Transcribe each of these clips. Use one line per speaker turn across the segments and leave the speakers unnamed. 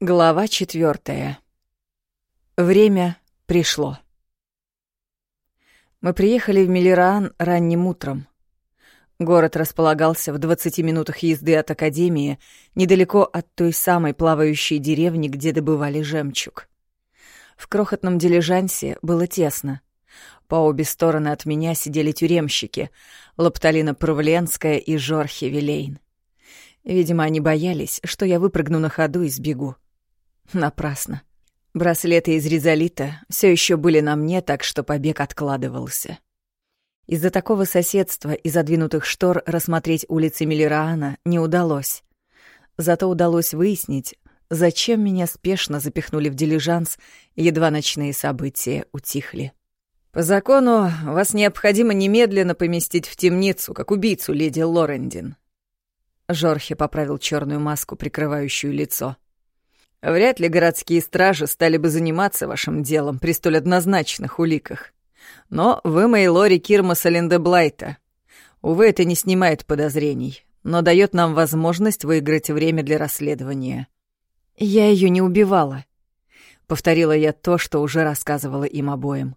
Глава четвертая. Время пришло. Мы приехали в Миллераан ранним утром. Город располагался в 20 минутах езды от Академии, недалеко от той самой плавающей деревни, где добывали жемчуг. В крохотном дилижансе было тесно. По обе стороны от меня сидели тюремщики — Лапталина Правленская и Жорхи Вилейн. Видимо, они боялись, что я выпрыгну на ходу и сбегу. Напрасно. Браслеты из резолита все еще были на мне, так что побег откладывался. Из-за такого соседства и задвинутых штор рассмотреть улицы Миллераана не удалось. Зато удалось выяснить, зачем меня спешно запихнули в дилижанс, едва ночные события утихли. «По закону вас необходимо немедленно поместить в темницу, как убийцу леди Лорендин». Жорхе поправил черную маску, прикрывающую лицо. — Вряд ли городские стражи стали бы заниматься вашим делом при столь однозначных уликах. Но вы Мейлори Кирмаса Линдеблайта. Увы, это не снимает подозрений, но дает нам возможность выиграть время для расследования. Я ее не убивала. Повторила я то, что уже рассказывала им обоим.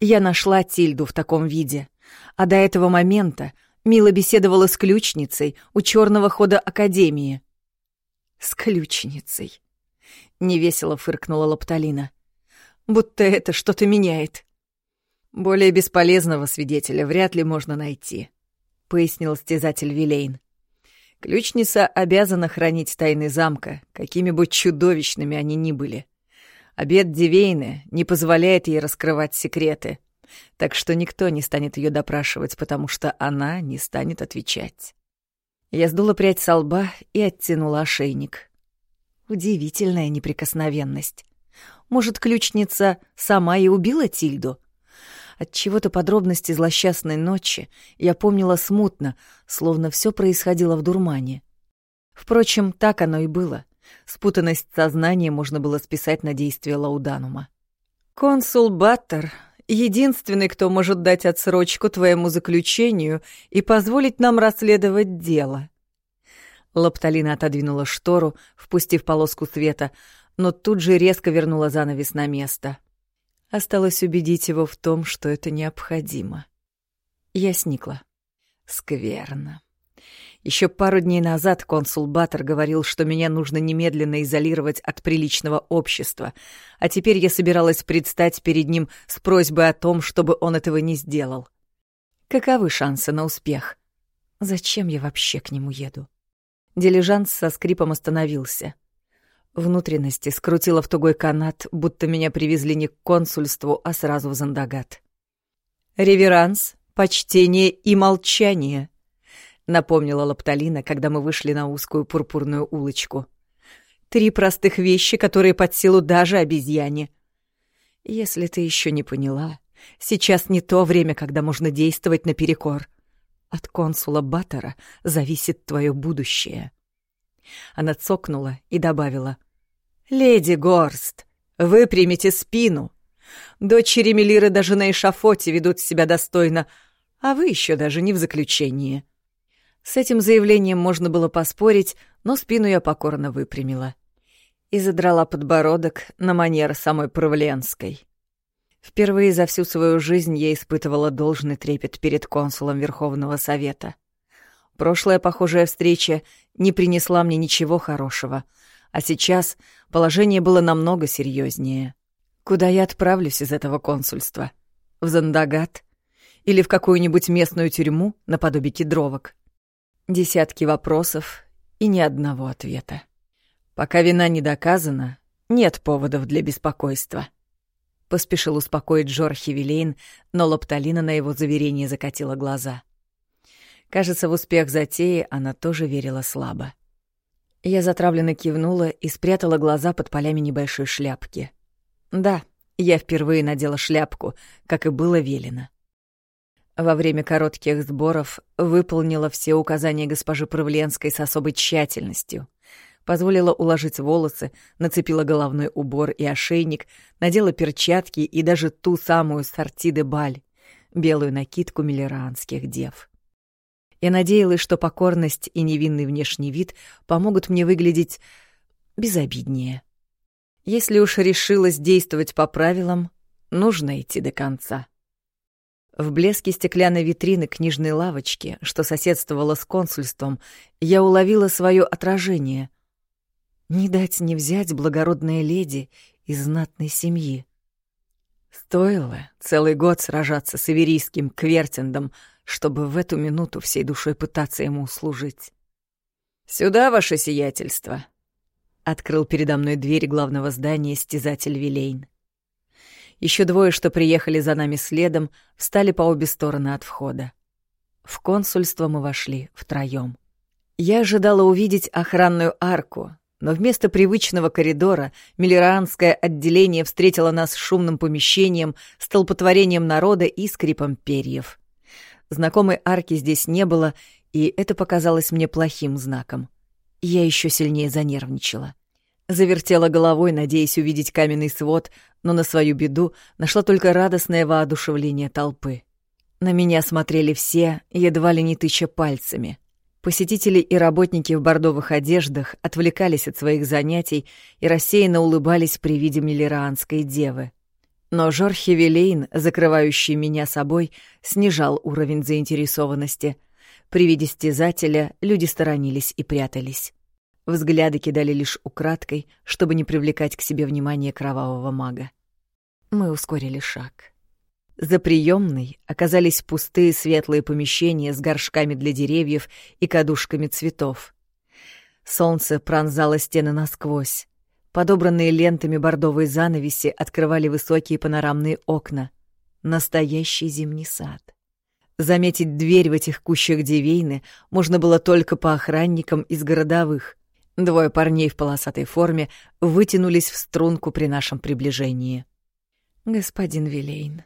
Я нашла Тильду в таком виде, а до этого момента Мила беседовала с ключницей у черного хода Академии. С ключницей. — невесело фыркнула Лапталина. «Будто это что-то меняет». «Более бесполезного свидетеля вряд ли можно найти», — пояснил стязатель Вилейн. «Ключница обязана хранить тайны замка, какими бы чудовищными они ни были. Обед Дивейны не позволяет ей раскрывать секреты, так что никто не станет ее допрашивать, потому что она не станет отвечать». Я сдула прядь со лба и оттянула ошейник. Удивительная неприкосновенность. Может, ключница сама и убила Тильду? От чего-то подробности злосчастной ночи я помнила смутно, словно все происходило в дурмане. Впрочем, так оно и было. Спутанность сознания можно было списать на действие Лауданума. «Консул Баттер — единственный, кто может дать отсрочку твоему заключению и позволить нам расследовать дело», Лапталина отодвинула штору, впустив полоску света, но тут же резко вернула занавес на место. Осталось убедить его в том, что это необходимо. Я сникла. Скверно. Еще пару дней назад консул Баттер говорил, что меня нужно немедленно изолировать от приличного общества, а теперь я собиралась предстать перед ним с просьбой о том, чтобы он этого не сделал. Каковы шансы на успех? Зачем я вообще к нему еду? Дилижанс со скрипом остановился. Внутренности скрутило в тугой канат, будто меня привезли не к консульству, а сразу в Зандагат. «Реверанс, почтение и молчание», — напомнила Лапталина, когда мы вышли на узкую пурпурную улочку. «Три простых вещи, которые под силу даже обезьяне. Если ты еще не поняла, сейчас не то время, когда можно действовать наперекор. От консула Баттера зависит твое будущее. Она цокнула и добавила. «Леди Горст, выпрямите спину. Дочери Мелиры даже на эшафоте ведут себя достойно, а вы еще даже не в заключении». С этим заявлением можно было поспорить, но спину я покорно выпрямила и задрала подбородок на манер самой Правленской. Впервые за всю свою жизнь я испытывала должный трепет перед консулом Верховного Совета. Прошлая похожая встреча не принесла мне ничего хорошего, а сейчас положение было намного серьезнее. Куда я отправлюсь из этого консульства? В Зандагат? Или в какую-нибудь местную тюрьму наподобие кедровок? Десятки вопросов и ни одного ответа. Пока вина не доказана, нет поводов для беспокойства. — поспешил успокоить Джорхи Вилейн, но Лапталина на его заверение закатила глаза. Кажется, в успех затеи она тоже верила слабо. Я затравленно кивнула и спрятала глаза под полями небольшой шляпки. Да, я впервые надела шляпку, как и было велено. Во время коротких сборов выполнила все указания госпожи Правленской с особой тщательностью позволила уложить волосы, нацепила головной убор и ошейник, надела перчатки и даже ту самую сорти де баль, белую накидку миллеранских дев. Я надеялась, что покорность и невинный внешний вид помогут мне выглядеть безобиднее. Если уж решилась действовать по правилам, нужно идти до конца. В блеске стеклянной витрины книжной лавочки, что соседствовала с консульством, я уловила свое отражение. Не дать не взять благородная леди из знатной семьи. Стоило целый год сражаться с иверийским Квертиндом, чтобы в эту минуту всей душой пытаться ему услужить. «Сюда, ваше сиятельство!» — открыл передо мной дверь главного здания стязатель Вилейн. Еще двое, что приехали за нами следом, встали по обе стороны от входа. В консульство мы вошли втроем. Я ожидала увидеть охранную арку, но вместо привычного коридора миллеранское отделение встретило нас шумным помещением, столпотворением народа и скрипом перьев. Знакомой арки здесь не было, и это показалось мне плохим знаком. Я еще сильнее занервничала. Завертела головой, надеясь увидеть каменный свод, но на свою беду нашла только радостное воодушевление толпы. На меня смотрели все, едва ли не тыча пальцами. Посетители и работники в бордовых одеждах отвлекались от своих занятий и рассеянно улыбались при виде миллераанской девы. Но Жорхе Вилейн, закрывающий меня собой, снижал уровень заинтересованности. При виде стязателя люди сторонились и прятались. Взгляды кидали лишь украдкой, чтобы не привлекать к себе внимание кровавого мага. Мы ускорили шаг. За приемной оказались пустые светлые помещения с горшками для деревьев и кадушками цветов. Солнце пронзало стены насквозь. Подобранные лентами бордовые занавеси открывали высокие панорамные окна. Настоящий зимний сад. Заметить дверь в этих кущах девейны можно было только по охранникам из городовых. Двое парней в полосатой форме вытянулись в струнку при нашем приближении. «Господин Вилейн,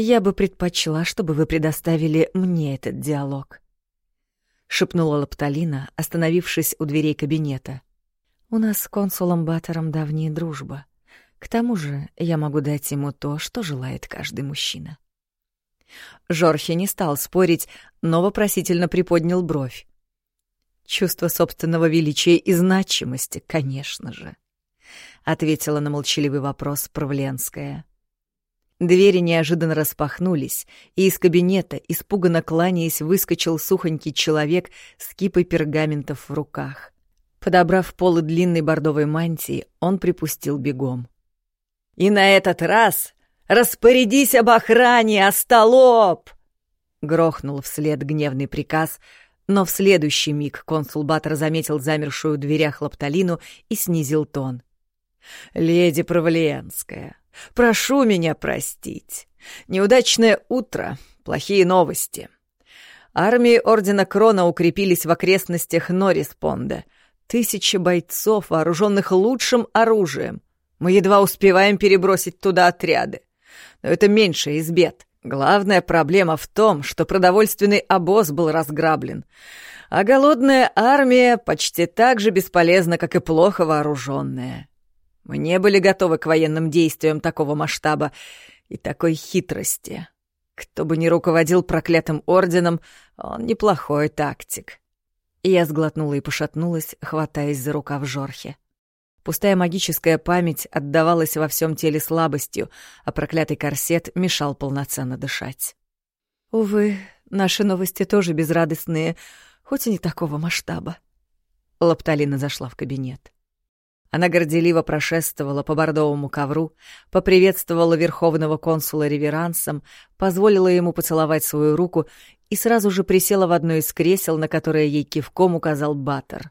я бы предпочла, чтобы вы предоставили мне этот диалог», — шепнула Лапталина, остановившись у дверей кабинета. «У нас с консулом Баттером давняя дружба. К тому же я могу дать ему то, что желает каждый мужчина». Жорхи не стал спорить, но вопросительно приподнял бровь. Чувство собственного величия и значимости, конечно же, ответила на молчаливый вопрос Правленская. Двери неожиданно распахнулись, и из кабинета, испуганно кланяясь, выскочил сухонький человек с кипой пергаментов в руках. Подобрав полы длинной бордовой мантии, он припустил бегом. «И на этот раз распорядись об охране, остолоп!» Грохнул вслед гневный приказ, но в следующий миг консул Баттер заметил замершую в дверях Лапталину и снизил тон. «Леди Провленская, прошу меня простить. Неудачное утро, плохие новости. Армии Ордена Крона укрепились в окрестностях Норриспонда. Тысячи бойцов, вооруженных лучшим оружием. Мы едва успеваем перебросить туда отряды. Но это меньше из бед. Главная проблема в том, что продовольственный обоз был разграблен, а голодная армия почти так же бесполезна, как и плохо вооруженная. Мы не были готовы к военным действиям такого масштаба и такой хитрости. Кто бы ни руководил проклятым орденом, он неплохой тактик. я сглотнула и пошатнулась, хватаясь за рукав Жорхе. Пустая магическая память отдавалась во всем теле слабостью, а проклятый корсет мешал полноценно дышать. Увы, наши новости тоже безрадостные, хоть и не такого масштаба. Лапталина зашла в кабинет. Она горделиво прошествовала по бордовому ковру, поприветствовала верховного консула реверансом, позволила ему поцеловать свою руку и сразу же присела в одно из кресел, на которое ей кивком указал Баттер.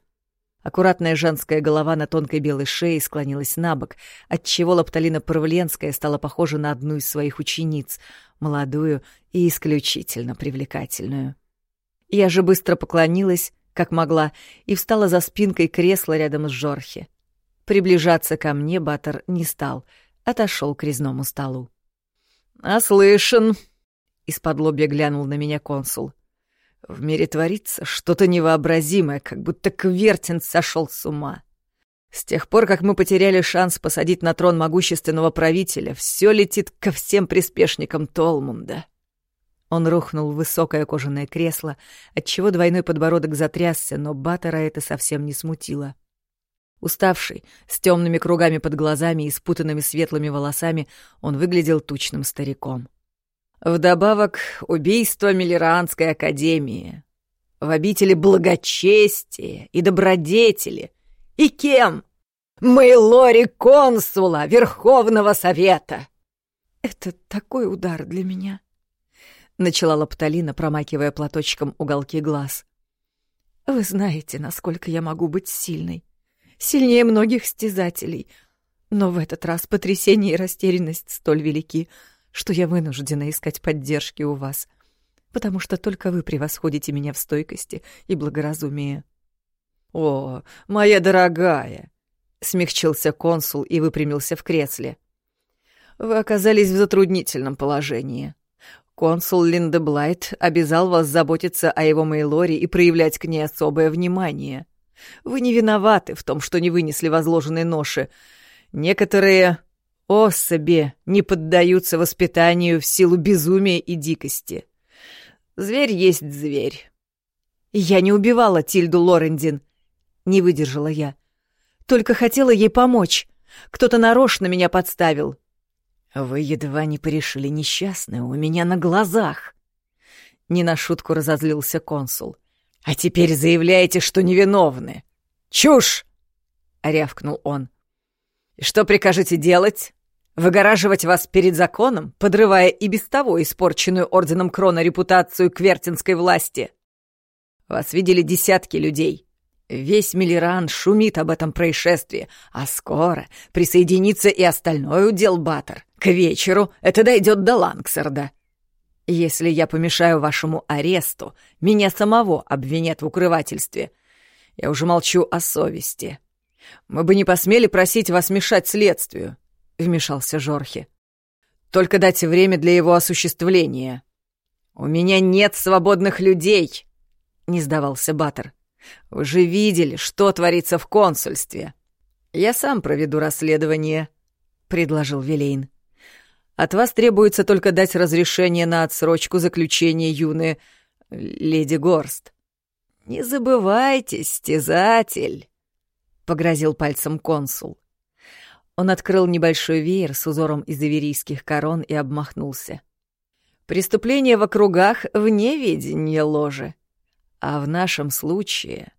Аккуратная женская голова на тонкой белой шее склонилась на бок, отчего Лапталина Парвленская стала похожа на одну из своих учениц, молодую и исключительно привлекательную. Я же быстро поклонилась, как могла, и встала за спинкой кресла рядом с Жорхи. Приближаться ко мне Баттер не стал, отошел к резному столу. «Наслышан!» — из-под лобья глянул на меня консул. В мире творится что-то невообразимое, как будто Квертин сошел с ума. С тех пор, как мы потеряли шанс посадить на трон могущественного правителя, все летит ко всем приспешникам Толмунда. Он рухнул в высокое кожаное кресло, отчего двойной подбородок затрясся, но Баттера это совсем не смутило. Уставший, с темными кругами под глазами и спутанными светлыми волосами, он выглядел тучным стариком. Вдобавок, убийство Миллеранской академии. В обители благочестия и добродетели. И кем? Мэйлори консула Верховного Совета.
Это такой удар для меня.
Начала Лапталина, промакивая платочком уголки глаз.
Вы знаете, насколько я могу быть сильной. Сильнее многих стязателей. Но в этот раз потрясение и растерянность столь велики, что я вынуждена искать поддержки у вас, потому что только вы превосходите меня в стойкости и благоразумии.
«О, моя дорогая!» — смягчился консул и выпрямился в кресле. «Вы оказались в затруднительном положении. Консул Линдеблайт обязал вас заботиться о его Мейлоре и проявлять к ней особое внимание. Вы не виноваты в том, что не вынесли возложенной ноши. Некоторые особи не поддаются воспитанию в силу безумия и дикости. Зверь есть зверь. Я не убивала Тильду Лорендин, не выдержала я. Только хотела ей помочь. Кто-то нарочно меня подставил. Вы едва не порешили несчастную у меня на глазах. Не на шутку разозлился консул. А теперь заявляете, что невиновны. Чушь! рявкнул он. Что прикажете делать? Выгораживать вас перед законом, подрывая и без того испорченную орденом Крона репутацию квертинской власти? Вас видели десятки людей. Весь Миллеран шумит об этом происшествии, а скоро присоединится и остальной удел Баттер. К вечеру это дойдет до Лангсарда. Если я помешаю вашему аресту, меня самого обвинят в укрывательстве. Я уже молчу о совести. Мы бы не посмели просить вас мешать следствию, — вмешался Жорхи. Только дайте время для его осуществления. У меня нет свободных людей, — не сдавался Баттер. Вы же видели, что творится в консульстве. Я сам проведу расследование, предложил Вилейн. От вас требуется только дать разрешение на отсрочку заключения юны леди Горст. Не забывайте, стезатель, погрозил пальцем консул. Он открыл небольшой веер с узором из иверийских корон и обмахнулся. Преступление в округах вне ведения ложи. А в нашем случае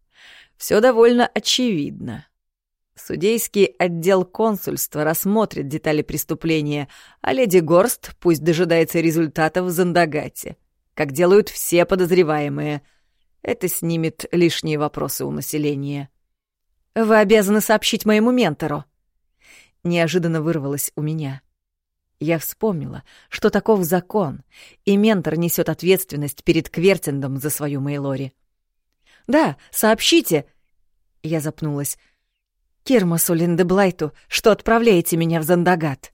все довольно очевидно. Судейский отдел консульства рассмотрит детали преступления, а леди Горст пусть дожидается результатов в Зандагате, как делают все подозреваемые. Это снимет лишние вопросы у населения. «Вы обязаны сообщить моему ментору», — неожиданно вырвалось у меня. Я вспомнила, что таков закон, и ментор несет ответственность перед Квертиндом за свою Мейлори. «Да, сообщите!» Я запнулась. «Кирмасу Линдеблайту, что отправляете меня в Зандагат?»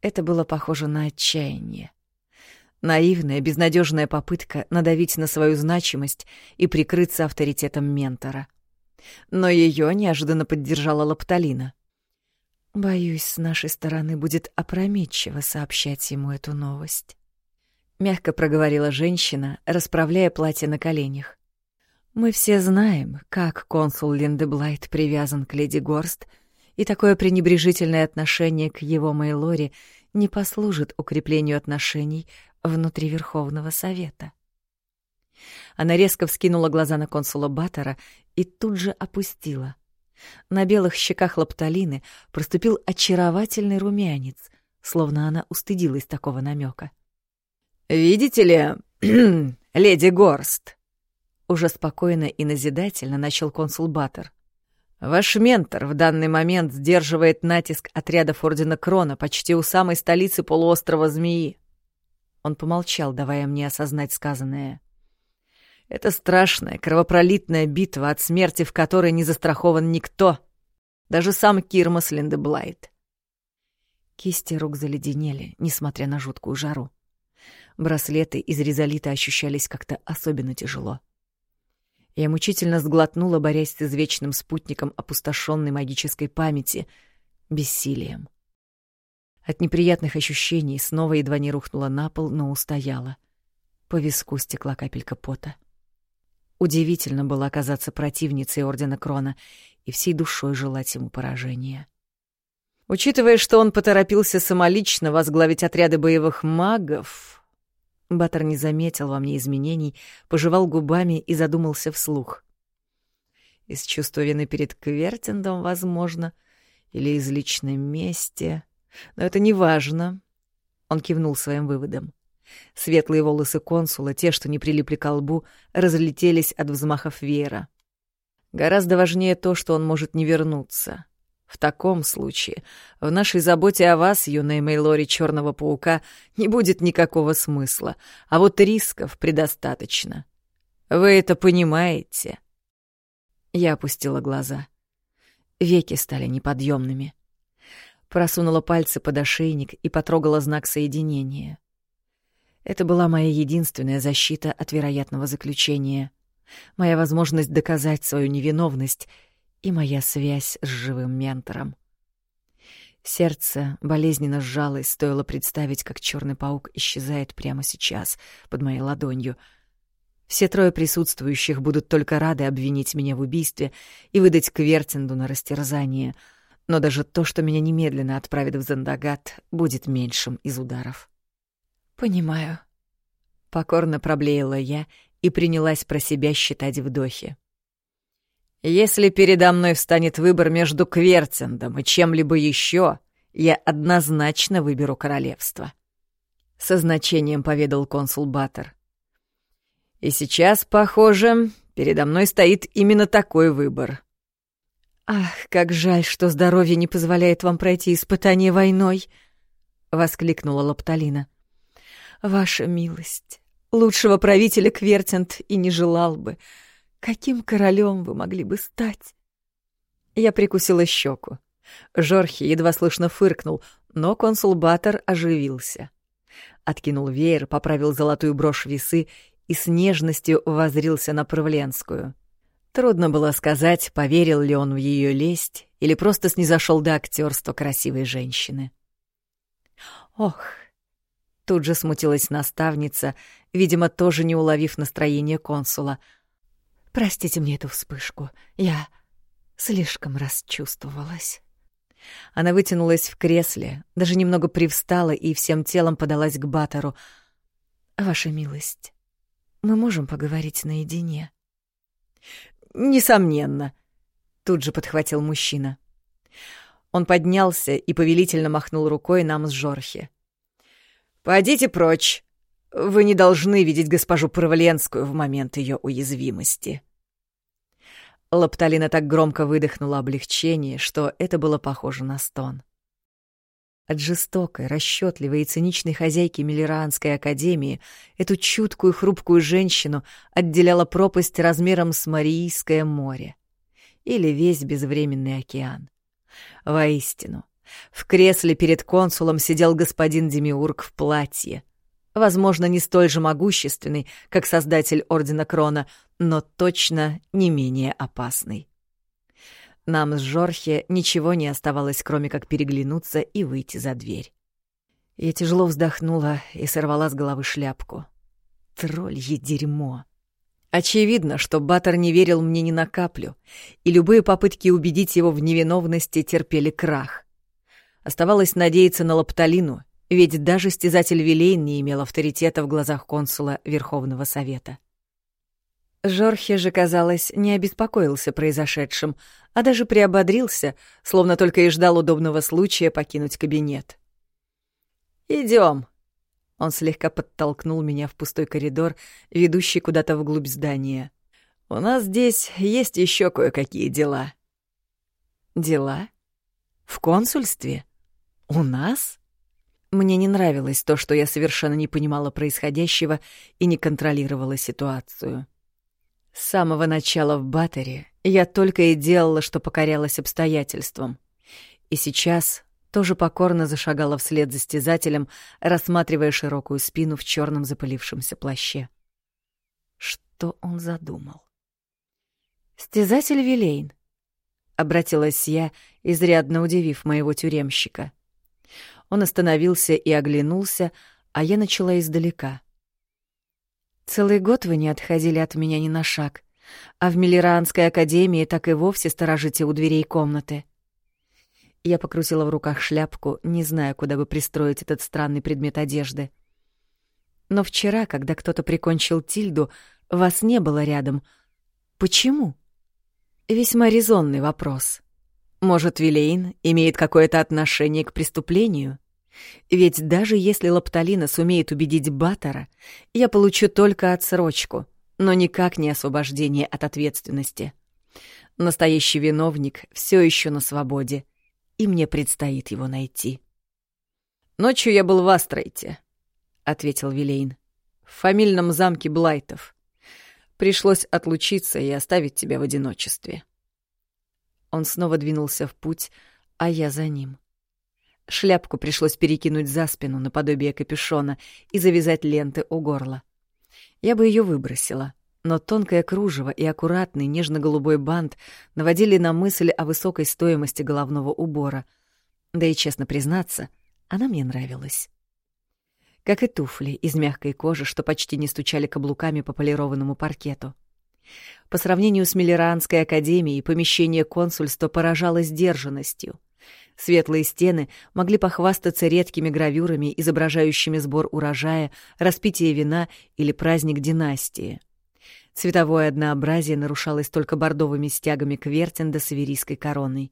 Это было похоже на отчаяние. Наивная, безнадежная попытка надавить на свою значимость и прикрыться авторитетом ментора. Но ее неожиданно поддержала Лапталина. Боюсь, с нашей стороны будет опрометчиво сообщать ему эту новость. Мягко проговорила женщина, расправляя платье на коленях. Мы все знаем, как консул Линдеблайт привязан к леди Горст, и такое пренебрежительное отношение к его Мейлоре не послужит укреплению отношений внутри Верховного Совета. Она резко вскинула глаза на консула Баттера и тут же опустила. На белых щеках Лапталины проступил очаровательный румянец, словно она устыдилась такого намека. «Видите ли, леди Горст?» Уже спокойно и назидательно начал консул Баттер. «Ваш ментор в данный момент сдерживает натиск отрядов Ордена Крона почти у самой столицы полуострова Змеи». Он помолчал, давая мне осознать сказанное. Это страшная, кровопролитная битва, от смерти в которой не застрахован никто, даже сам Кирмас Линдеблайт. Кисти рук заледенели, несмотря на жуткую жару. Браслеты из резолита ощущались как-то особенно тяжело. Я мучительно сглотнула, борясь с извечным спутником опустошенной магической памяти, бессилием. От неприятных ощущений снова едва не рухнула на пол, но устояла. По виску стекла капелька пота. Удивительно было оказаться противницей Ордена Крона, и всей душой желать ему поражения. Учитывая, что он поторопился самолично возглавить отряды боевых магов, Баттер не заметил во мне изменений, пожевал губами и задумался вслух. Из чувства вины перед Квертиндом, возможно, или из личной мести. Но это не важно. Он кивнул своим выводом. Светлые волосы консула, те, что не прилипли к лбу, разлетелись от взмахов веера. Гораздо важнее то, что он может не вернуться. В таком случае в нашей заботе о вас, юной Мейлори Черного Паука, не будет никакого смысла, а вот рисков предостаточно. Вы это понимаете?» Я опустила глаза. Веки стали неподъемными. Просунула пальцы под ошейник и потрогала знак соединения. Это была моя единственная защита от вероятного заключения, моя возможность доказать свою невиновность — и моя связь с живым ментором. Сердце болезненно сжалось, стоило представить, как черный паук исчезает прямо сейчас, под моей ладонью. Все трое присутствующих будут только рады обвинить меня в убийстве и выдать Квертинду на растерзание, но даже то, что меня немедленно отправят в Зандагат, будет меньшим из ударов. «Понимаю», — покорно проблеяла я и принялась про себя считать вдохи. Если передо мной встанет выбор между Квертиндом и чем-либо еще, я однозначно выберу королевство. Со значением поведал консул Баттер. И сейчас, похоже, передо мной стоит именно такой выбор. «Ах, как жаль, что здоровье не позволяет вам пройти испытание войной!» — воскликнула Лапталина. «Ваша милость, лучшего правителя Квертинт и не желал бы. Каким королем вы могли бы стать? Я прикусила щеку. Жорхи едва слышно фыркнул, но консул Баттер оживился. Откинул веер, поправил золотую брошь весы и с нежностью возрился на Правленскую. Трудно было сказать, поверил ли он в ее лесть или просто снизошел до актерства красивой женщины. «Ох!» Тут же смутилась наставница, видимо, тоже не уловив настроение консула — Простите мне эту вспышку. Я слишком расчувствовалась. Она вытянулась в кресле, даже немного привстала и всем телом подалась к Батору. «Ваша милость, мы можем поговорить наедине?» «Несомненно», — тут же подхватил мужчина. Он поднялся и повелительно махнул рукой нам с Жорхи. «Пойдите прочь. Вы не должны видеть госпожу Проволенскую в момент ее уязвимости». Лапталина так громко выдохнула облегчение, что это было похоже на стон. От жестокой, расчетливой и циничной хозяйки Миллеранской академии эту чуткую хрупкую женщину отделяла пропасть размером с Марийское море или весь безвременный океан. Воистину, в кресле перед консулом сидел господин Демиург в платье, возможно, не столь же могущественный, как создатель Ордена Крона, но точно не менее опасный. Нам с Жорхе ничего не оставалось, кроме как переглянуться и выйти за дверь. Я тяжело вздохнула и сорвала с головы шляпку. Троллье дерьмо. Очевидно, что Баттер не верил мне ни на каплю, и любые попытки убедить его в невиновности терпели крах. Оставалось надеяться на Лапталину — ведь даже стязатель Вилейн не имел авторитета в глазах консула Верховного Совета. Жорхе же, казалось, не обеспокоился произошедшим, а даже приободрился, словно только и ждал удобного случая покинуть кабинет. «Идем!» Он слегка подтолкнул меня в пустой коридор, ведущий куда-то вглубь здания. «У нас здесь есть еще кое-какие дела». «Дела? В консульстве? У нас?» Мне не нравилось то, что я совершенно не понимала происходящего и не контролировала ситуацию. С самого начала в Баттере я только и делала, что покорялась обстоятельствам. И сейчас тоже покорно зашагала вслед за стязателем, рассматривая широкую спину в черном запылившемся плаще. Что он задумал? «Стязатель Вилейн», — обратилась я, изрядно удивив моего тюремщика. Он остановился и оглянулся, а я начала издалека. «Целый год вы не отходили от меня ни на шаг, а в Миллеранской академии так и вовсе сторожите у дверей комнаты. Я покрутила в руках шляпку, не зная, куда бы пристроить этот странный предмет одежды. Но вчера, когда кто-то прикончил Тильду, вас не было рядом. Почему? Весьма резонный вопрос. Может, Вилейн имеет какое-то отношение к преступлению? Ведь даже если Лапталина сумеет убедить Баттера, я получу только отсрочку, но никак не освобождение от ответственности. Настоящий виновник все еще на свободе, и мне предстоит его найти. «Ночью я был в Астрейте», — ответил Вилейн, — «в фамильном замке Блайтов. Пришлось отлучиться и оставить тебя в одиночестве». Он снова двинулся в путь, а я за ним. Шляпку пришлось перекинуть за спину наподобие капюшона и завязать ленты у горла. Я бы ее выбросила, но тонкое кружево и аккуратный нежно-голубой бант наводили на мысль о высокой стоимости головного убора. Да и, честно признаться, она мне нравилась. Как и туфли из мягкой кожи, что почти не стучали каблуками по полированному паркету. По сравнению с Миллеранской академией, помещение консульства поражало сдержанностью — Светлые стены могли похвастаться редкими гравюрами, изображающими сбор урожая, распитие вина или праздник династии. Цветовое однообразие нарушалось только бордовыми стягами квертинда с иверийской короной.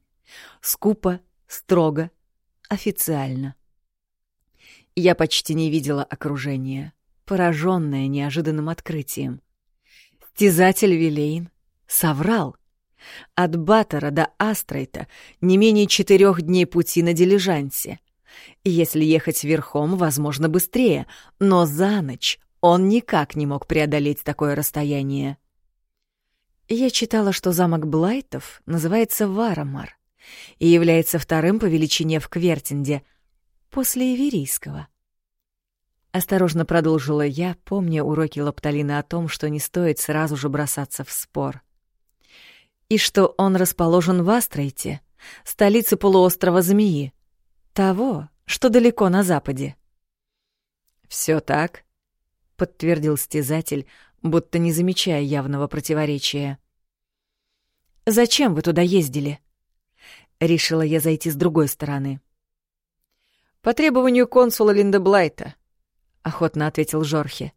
Скупо, строго, официально. Я почти не видела окружения, пораженная неожиданным открытием. Стязатель Вилейн соврал. От Баттера до Астрейта не менее четырех дней пути на дилижансе. Если ехать верхом, возможно, быстрее, но за ночь он никак не мог преодолеть такое расстояние. Я читала, что замок Блайтов называется Варамар и является вторым по величине в Квертинде после Иверийского. Осторожно продолжила я, помня уроки Лапталины о том, что не стоит сразу же бросаться в спор и что он расположен в Астрейте, столице полуострова Змеи, того, что далеко на западе. Все так, подтвердил стезатель, будто не замечая явного противоречия. Зачем вы туда ездили? Решила я зайти с другой стороны. По требованию консула Линдеблайта, охотно ответил Жорхе.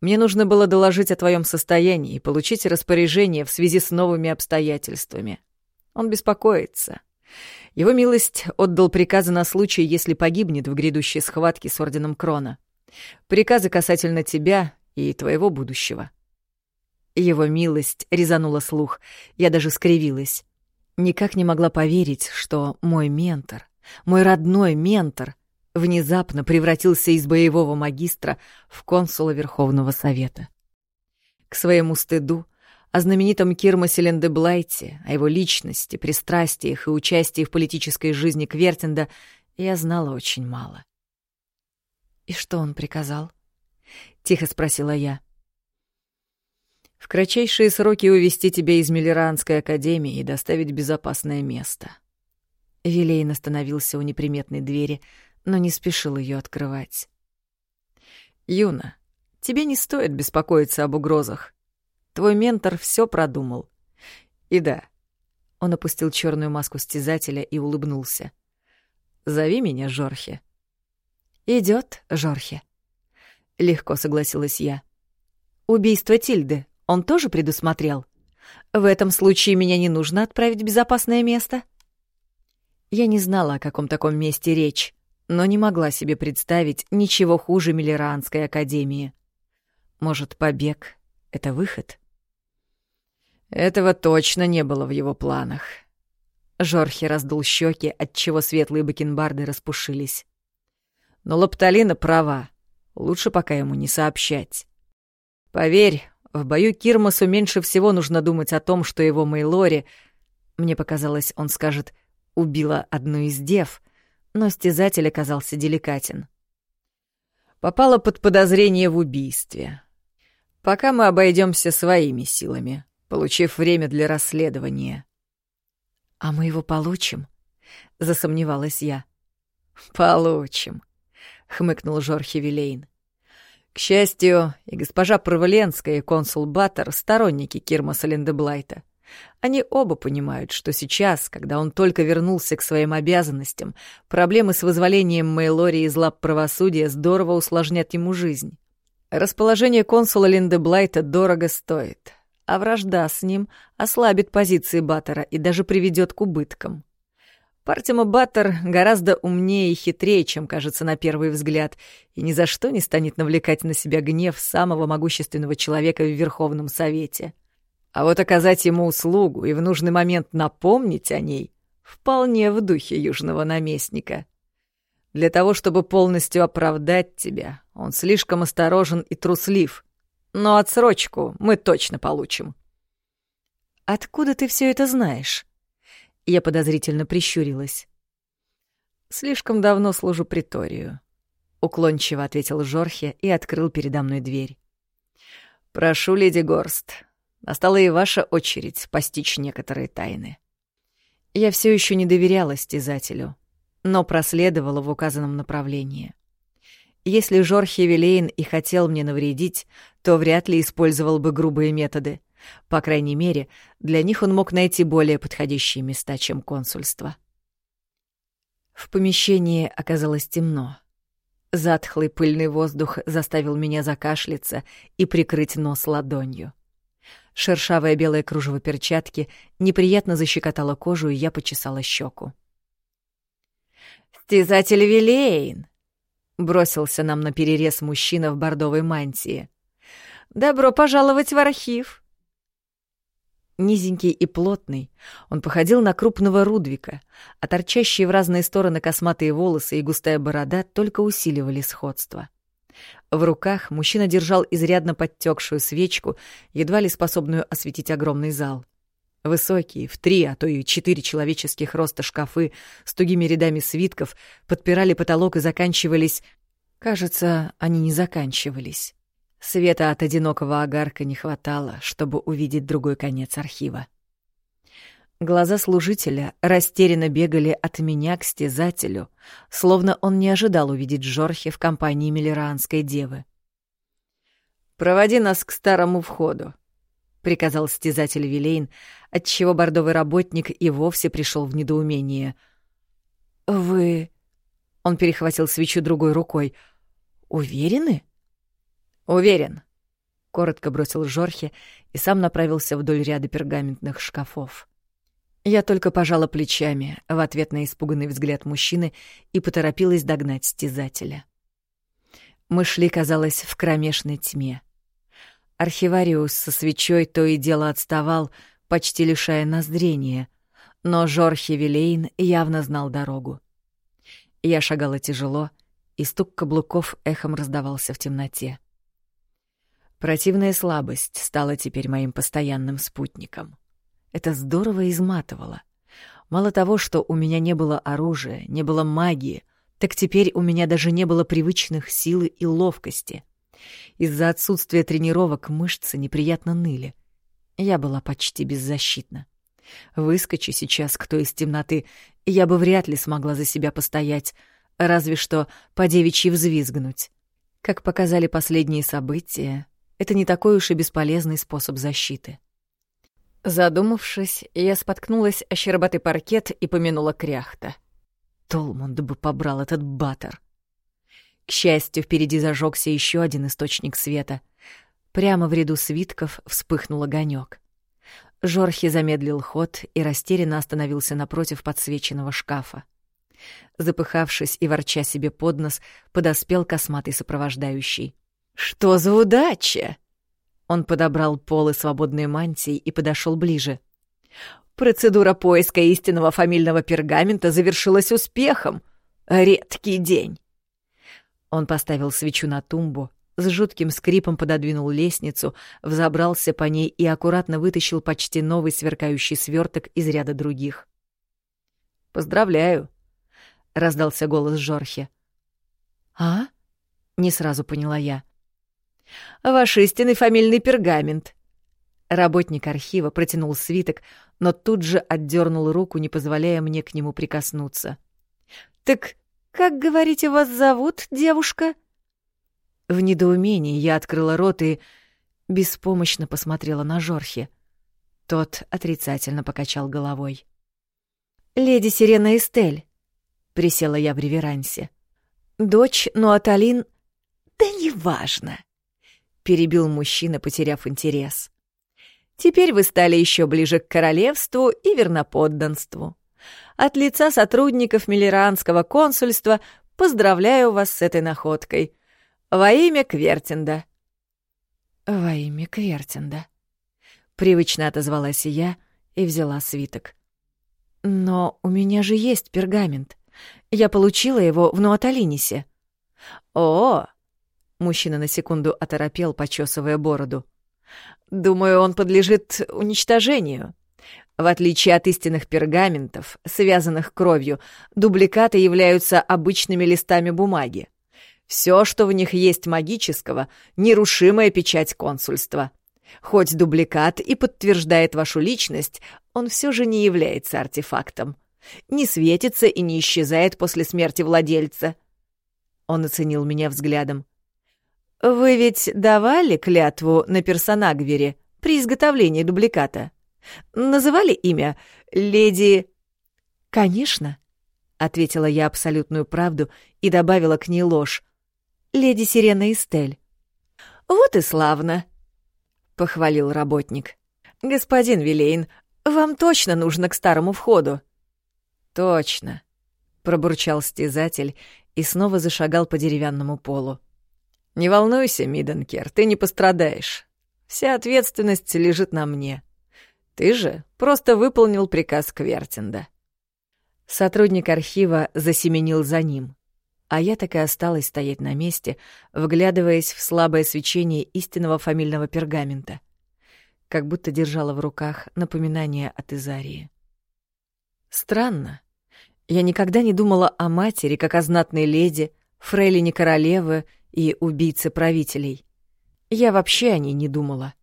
Мне нужно было доложить о твоем состоянии и получить распоряжение в связи с новыми обстоятельствами. Он беспокоится. Его милость отдал приказы на случай, если погибнет в грядущей схватке с Орденом Крона. Приказы касательно тебя и твоего будущего. Его милость резанула слух. Я даже скривилась. Никак не могла поверить, что мой ментор, мой родной ментор, внезапно превратился из боевого магистра в консула Верховного Совета. К своему стыду о знаменитом Кирмасе Лендеблайте, о его личности, пристрастиях и участии в политической жизни Квертинда я знала очень мало. «И что он приказал?» — тихо спросила я. «В кратчайшие сроки увести тебя из Миллеранской академии и доставить безопасное место». Вилейн остановился у неприметной двери, но не спешил ее открывать. «Юна, тебе не стоит беспокоиться об угрозах. Твой ментор все продумал. И да, он опустил черную маску стязателя и улыбнулся. «Зови меня Жорхе». Идет, Жорхе», — легко согласилась я. «Убийство Тильды он тоже предусмотрел? В этом случае меня не нужно отправить в безопасное место?» Я не знала, о каком таком месте речь, но не могла себе представить ничего хуже Миллеранской академии. Может, побег — это выход? Этого точно не было в его планах. Жорхи раздул щеки, отчего светлые бакенбарды распушились. Но Лапталина права. Лучше пока ему не сообщать. Поверь, в бою Кирмасу меньше всего нужно думать о том, что его Мейлори, мне показалось, он скажет, убила одну из дев — но стязатель оказался деликатен. Попала под подозрение в убийстве. Пока мы обойдемся своими силами, получив время для расследования. «А мы его получим?» — засомневалась я. «Получим», — хмыкнул Жорхи Вилейн. К счастью, и госпожа Проволенская, и консул Баттер — сторонники Кирмаса Линдеблайта. Они оба понимают, что сейчас, когда он только вернулся к своим обязанностям, проблемы с вызволением Мейлори из лап правосудия здорово усложнят ему жизнь. Расположение консула Линдеблайта дорого стоит, а вражда с ним ослабит позиции Баттера и даже приведет к убыткам. Партима Баттер гораздо умнее и хитрее, чем кажется на первый взгляд, и ни за что не станет навлекать на себя гнев самого могущественного человека в Верховном Совете. А вот оказать ему услугу и в нужный момент напомнить о ней вполне в духе южного наместника. Для того, чтобы полностью оправдать тебя, он слишком осторожен и труслив. Но отсрочку мы точно получим.
«Откуда ты все это знаешь?» Я подозрительно прищурилась.
«Слишком давно служу приторию», — уклончиво ответил Жорхе и открыл передо мной дверь. «Прошу, леди Горст, настала и ваша очередь постичь некоторые тайны». Я все еще не доверяла стязателю, но проследовала в указанном направлении. Если Жорхе Вилейн и хотел мне навредить, то вряд ли использовал бы грубые методы — по крайней мере, для них он мог найти более подходящие места, чем консульство. В помещении оказалось темно. Затхлый пыльный воздух заставил меня закашляться и прикрыть нос ладонью. Шершавое белое кружево перчатки неприятно защекотало кожу, и я почесала щеку. «Стязатель Вилейн!» — бросился нам на перерез мужчина в бордовой мантии. «Добро пожаловать в архив!» Низенький и плотный, он походил на крупного Рудвика, а торчащие в разные стороны косматые волосы и густая борода только усиливали сходство. В руках мужчина держал изрядно подтекшую свечку, едва ли способную осветить огромный зал. Высокие, в три, а то и четыре человеческих роста шкафы с тугими рядами свитков подпирали потолок и заканчивались... Кажется, они не заканчивались. Света от одинокого огарка не хватало, чтобы увидеть другой конец архива. Глаза служителя растерянно бегали от меня к стезателю, словно он не ожидал увидеть Жорхи в компании Миллеранской девы. «Проводи нас к старому входу», — приказал стезатель Вилейн, отчего бордовый работник и вовсе пришел в недоумение. «Вы...» — он перехватил свечу другой рукой. «Уверены?» «Уверен», — коротко бросил Жорхе и сам направился вдоль ряда пергаментных шкафов. Я только пожала плечами в ответ на испуганный взгляд мужчины и поторопилась догнать стязателя. Мы шли, казалось, в кромешной тьме. Архивариус со свечой то и дело отставал, почти лишая нас зрения, но Жорхе Вилейн явно знал дорогу. Я шагала тяжело, и стук каблуков эхом раздавался в темноте. Противная слабость стала теперь моим постоянным спутником. Это здорово изматывало. Мало того, что у меня не было оружия, не было магии, так теперь у меня даже не было привычных силы и ловкости. Из-за отсутствия тренировок мышцы неприятно ныли. Я была почти беззащитна. Выскочи сейчас кто из темноты, я бы вряд ли смогла за себя постоять, разве что по девичьи взвизгнуть. Как показали последние события, это не такой уж и бесполезный способ защиты. Задумавшись, я споткнулась о щербатый паркет и помянула кряхта. Толмунд бы побрал этот батер. К счастью, впереди зажегся еще один источник света. Прямо в ряду свитков вспыхнул огонек. Жорхи замедлил ход и растерянно остановился напротив подсвеченного шкафа. Запыхавшись и ворча себе под нос, подоспел косматый сопровождающий. «Что за удача!» Он подобрал полы свободной мантии и подошел ближе. «Процедура поиска истинного фамильного пергамента завершилась успехом. Редкий день!» Он поставил свечу на тумбу, с жутким скрипом пододвинул лестницу, взобрался по ней и аккуратно вытащил почти новый сверкающий сверток из ряда других. «Поздравляю!» — раздался голос Жорхи. «А?» — не сразу поняла я. Ваш истинный фамильный пергамент». Работник архива протянул свиток, но тут же отдернул руку, не позволяя мне к нему прикоснуться. «Так как, говорите, вас зовут, девушка?» В недоумении я открыла рот и беспомощно посмотрела на Жорхи. Тот отрицательно покачал головой.
«Леди Сирена Эстель», — присела я в реверансе. «Дочь Нуаталин...» «Да неважно», — перебил мужчина, потеряв интерес. «Теперь вы стали еще ближе к королевству и верноподданству. От лица сотрудников Миллеранского консульства поздравляю вас с этой находкой. Во имя Квертинда».
«Во имя Квертинда», — привычно отозвалась я и взяла свиток. «Но у меня же есть пергамент. Я получила его в Нуаталинисе».
«О!» — мужчина на секунду оторопел, почесывая бороду. «Думаю, он подлежит уничтожению. В отличие от истинных пергаментов, связанных кровью, дубликаты являются обычными листами бумаги. Все, что в них есть магического, нерушимая печать консульства. Хоть дубликат и подтверждает вашу личность, он все же не является артефактом. Не светится и не исчезает после смерти владельца. Он оценил меня взглядом. «Вы ведь давали клятву на персонагвере при изготовлении дубликата? Называли имя леди...»
«Конечно», — ответила я абсолютную правду и добавила к ней ложь. «Леди Сирена Эстель».
«Вот и славно», — похвалил работник. «Господин Вилейн, вам точно нужно к старому входу».
«Точно», — пробурчал стязатель и снова зашагал по деревянному полу.
«Не волнуйся, Миденкер, ты не пострадаешь. Вся ответственность лежит на мне. Ты же просто выполнил приказ Квертинда».
Сотрудник архива засеменил за ним, а я так и осталась стоять на месте, вглядываясь в слабое свечение истинного фамильного пергамента, как будто держала в руках напоминание от Изарии. Странно. Я никогда не думала о матери, как о знатной леди, фрейлине королевы и убийце правителей. Я вообще о ней не думала.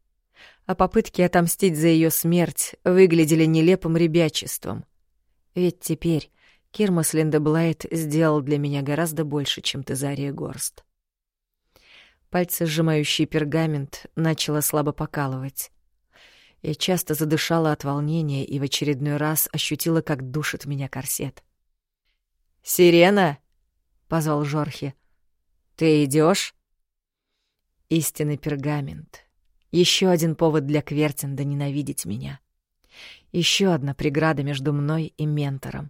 А попытки отомстить за ее смерть выглядели нелепым ребячеством. Ведь теперь Кирмас Линдеблайт сделал для меня гораздо больше, чем Тезария Горст. Пальцы, сжимающие пергамент, начало слабо покалывать. Я часто задышала от волнения и в очередной раз ощутила, как душит меня корсет.
«Сирена!» — позвал Жорхи. «Ты идешь?
Истинный пергамент. Еще один повод для Квертинда ненавидеть меня. Еще одна преграда между мной и ментором.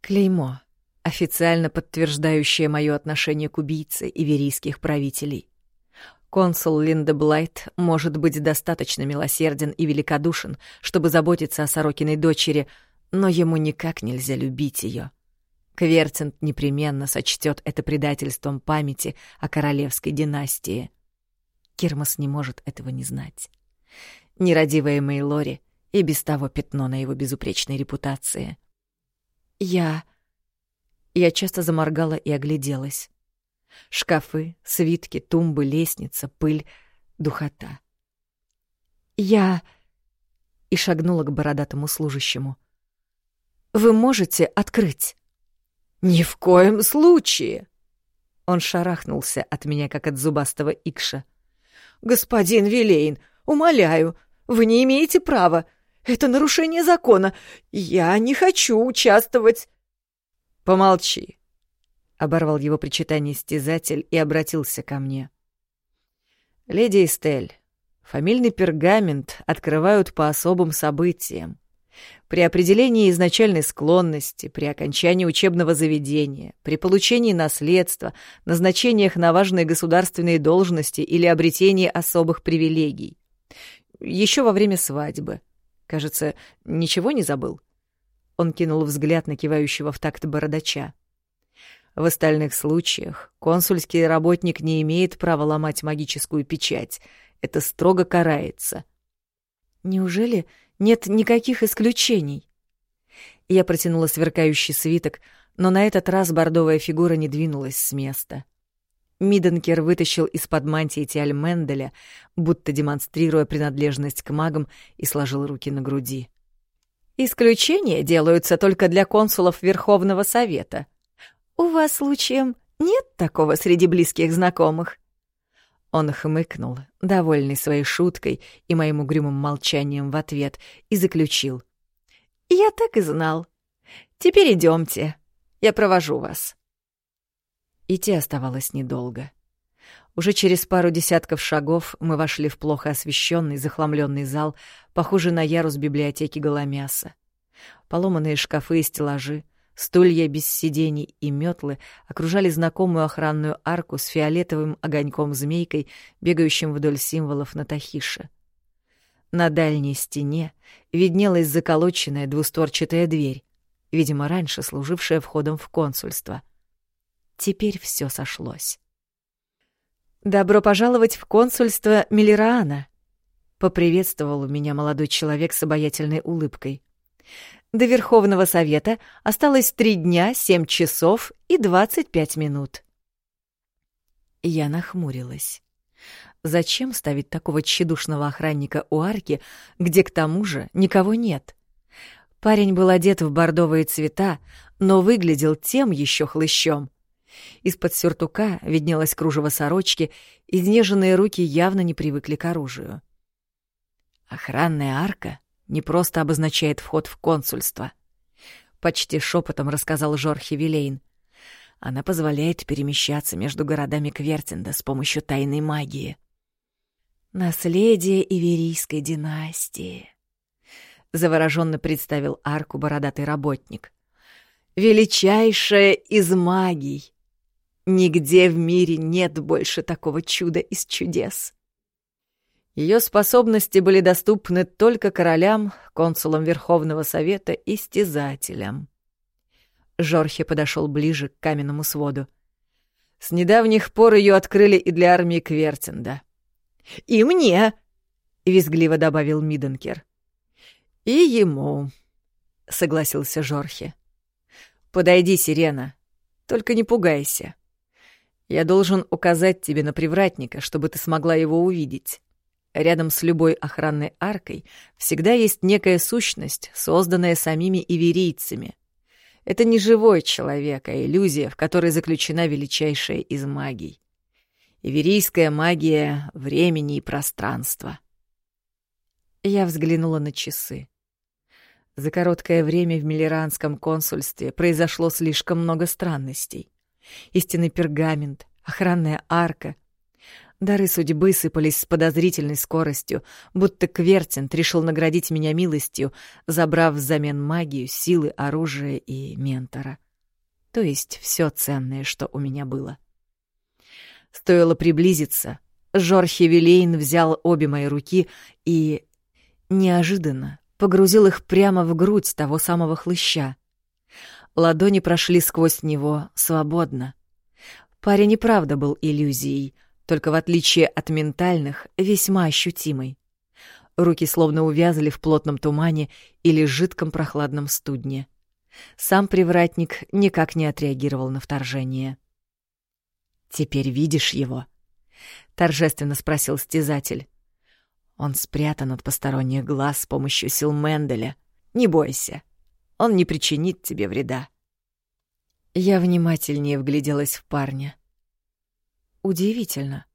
Клеймо, официально подтверждающее мое отношение к убийце иверийских правителей. Консул Линда Блайт может быть достаточно милосерден и великодушен, чтобы заботиться о Сорокиной дочери, но ему никак нельзя любить ее. Квертинт непременно сочтет это предательством памяти о королевской династии. Кирмас не может этого не знать. Нерадивая Мейлори и без того пятно на его безупречной репутации — «Я...» Я часто заморгала и огляделась. Шкафы, свитки, тумбы, лестница, пыль, духота. «Я...» И шагнула к бородатому служащему. «Вы можете открыть?»
«Ни в коем случае!»
Он шарахнулся от меня, как от зубастого икша.
«Господин Вилейн, умоляю, вы не имеете права. Это нарушение закона. Я не хочу участвовать.
Помолчи. Оборвал его причитание стязатель и обратился ко мне. Леди Эстель, фамильный пергамент открывают по особым событиям. При определении изначальной склонности, при окончании учебного заведения, при получении наследства, назначениях на важные государственные должности или обретении особых привилегий. Еще во время свадьбы — Кажется, ничего не забыл. Он кинул взгляд на кивающего в такт бородача. В остальных случаях консульский работник не имеет права ломать магическую печать. Это строго карается. Неужели нет никаких исключений? Я протянула сверкающий свиток, но на этот раз бордовая фигура не двинулась с места. Миденкер вытащил из-под мантии Тиаль Менделя, будто демонстрируя принадлежность к магам, и сложил руки на груди.
«Исключения делаются только для консулов Верховного Совета. У вас, случаем, нет такого среди близких знакомых?»
Он хмыкнул, довольный своей шуткой и моим угрюмым молчанием в ответ, и заключил. «Я так и знал. Теперь идемте. Я провожу вас». Идти оставалось недолго. Уже через пару десятков шагов мы вошли в плохо освещенный, захламленный зал, похожий на ярус библиотеки Голомяса. Поломанные шкафы и стеллажи, стулья без сидений и метлы окружали знакомую охранную арку с фиолетовым огоньком-змейкой, бегающим вдоль символов на тахише. На дальней стене виднелась заколоченная двустворчатая дверь, видимо, раньше служившая входом в консульство — Теперь все сошлось. «Добро пожаловать в консульство Миллераана», — поприветствовал меня молодой человек с обаятельной улыбкой. «До Верховного Совета осталось три дня, семь часов и двадцать пять минут». Я нахмурилась. Зачем ставить такого тщедушного охранника у арки, где к тому же никого нет? Парень был одет в бордовые цвета, но выглядел тем еще хлыщом. Из-под сюртука виднелось кружево сорочки, изнеженные руки явно не привыкли к оружию. Охранная арка не просто обозначает вход в консульство. Почти шепотом рассказал Жорхи Вилейн. Она позволяет перемещаться между городами Квертинда с помощью тайной магии. «Наследие Иверийской династии», — завороженно представил арку бородатый работник. «Величайшая из магий, Нигде в мире нет больше такого чуда из чудес. Ее способности были доступны только королям, консулам Верховного Совета и стязателям. Жорхе подошел ближе к каменному своду. С недавних пор ее открыли и для армии Квертинда. «И мне!» — визгливо добавил Миденкер. «И ему», — согласился Жорхе. «Подойди, Сирена, только не пугайся. Я должен указать тебе на привратника, чтобы ты смогла его увидеть. Рядом с любой охранной аркой всегда есть некая сущность, созданная самими иверийцами. Это не живой человек, а иллюзия, в которой заключена величайшая из магий. Иверийская магия времени и пространства. Я взглянула на часы. За короткое время в Миллеранском консульстве произошло слишком много странностей истинный пергамент, охранная арка. Дары судьбы сыпались с подозрительной скоростью, будто Квертинт решил наградить меня милостью, забрав взамен магию, силы, оружие и ментора. То есть все ценное, что у меня было. Стоило приблизиться, Жорхи Вилейн взял обе мои руки и... неожиданно погрузил их прямо в грудь того самого хлыща. Ладони прошли сквозь него свободно. Парень и правда был иллюзией, только в отличие от ментальных, весьма ощутимой. Руки словно увязли в плотном тумане или жидком прохладном студне. Сам привратник никак не отреагировал на вторжение. «Теперь видишь его?» — торжественно спросил стязатель. «Он спрятан от посторонних глаз с помощью сил Менделя. Не бойся, он не причинит тебе вреда. Я внимательнее вгляделась в парня. Удивительно.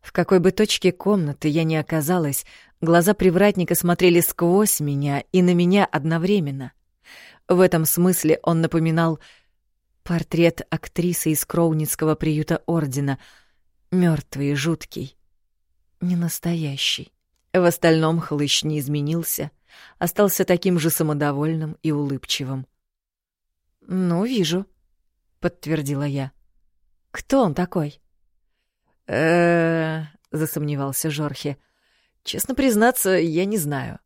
В какой бы точке комнаты я ни оказалась, глаза привратника смотрели сквозь меня и на меня одновременно. В этом смысле он напоминал портрет актрисы из Кроуницкого приюта Ордена, мертвый и жуткий, не настоящий. В остальном хлыщ не изменился — остался таким же самодовольным и улыбчивым. «Ну, вижу», — подтвердила я. «Кто он такой?» Э засомневался Жорхе. «Честно признаться, я не знаю.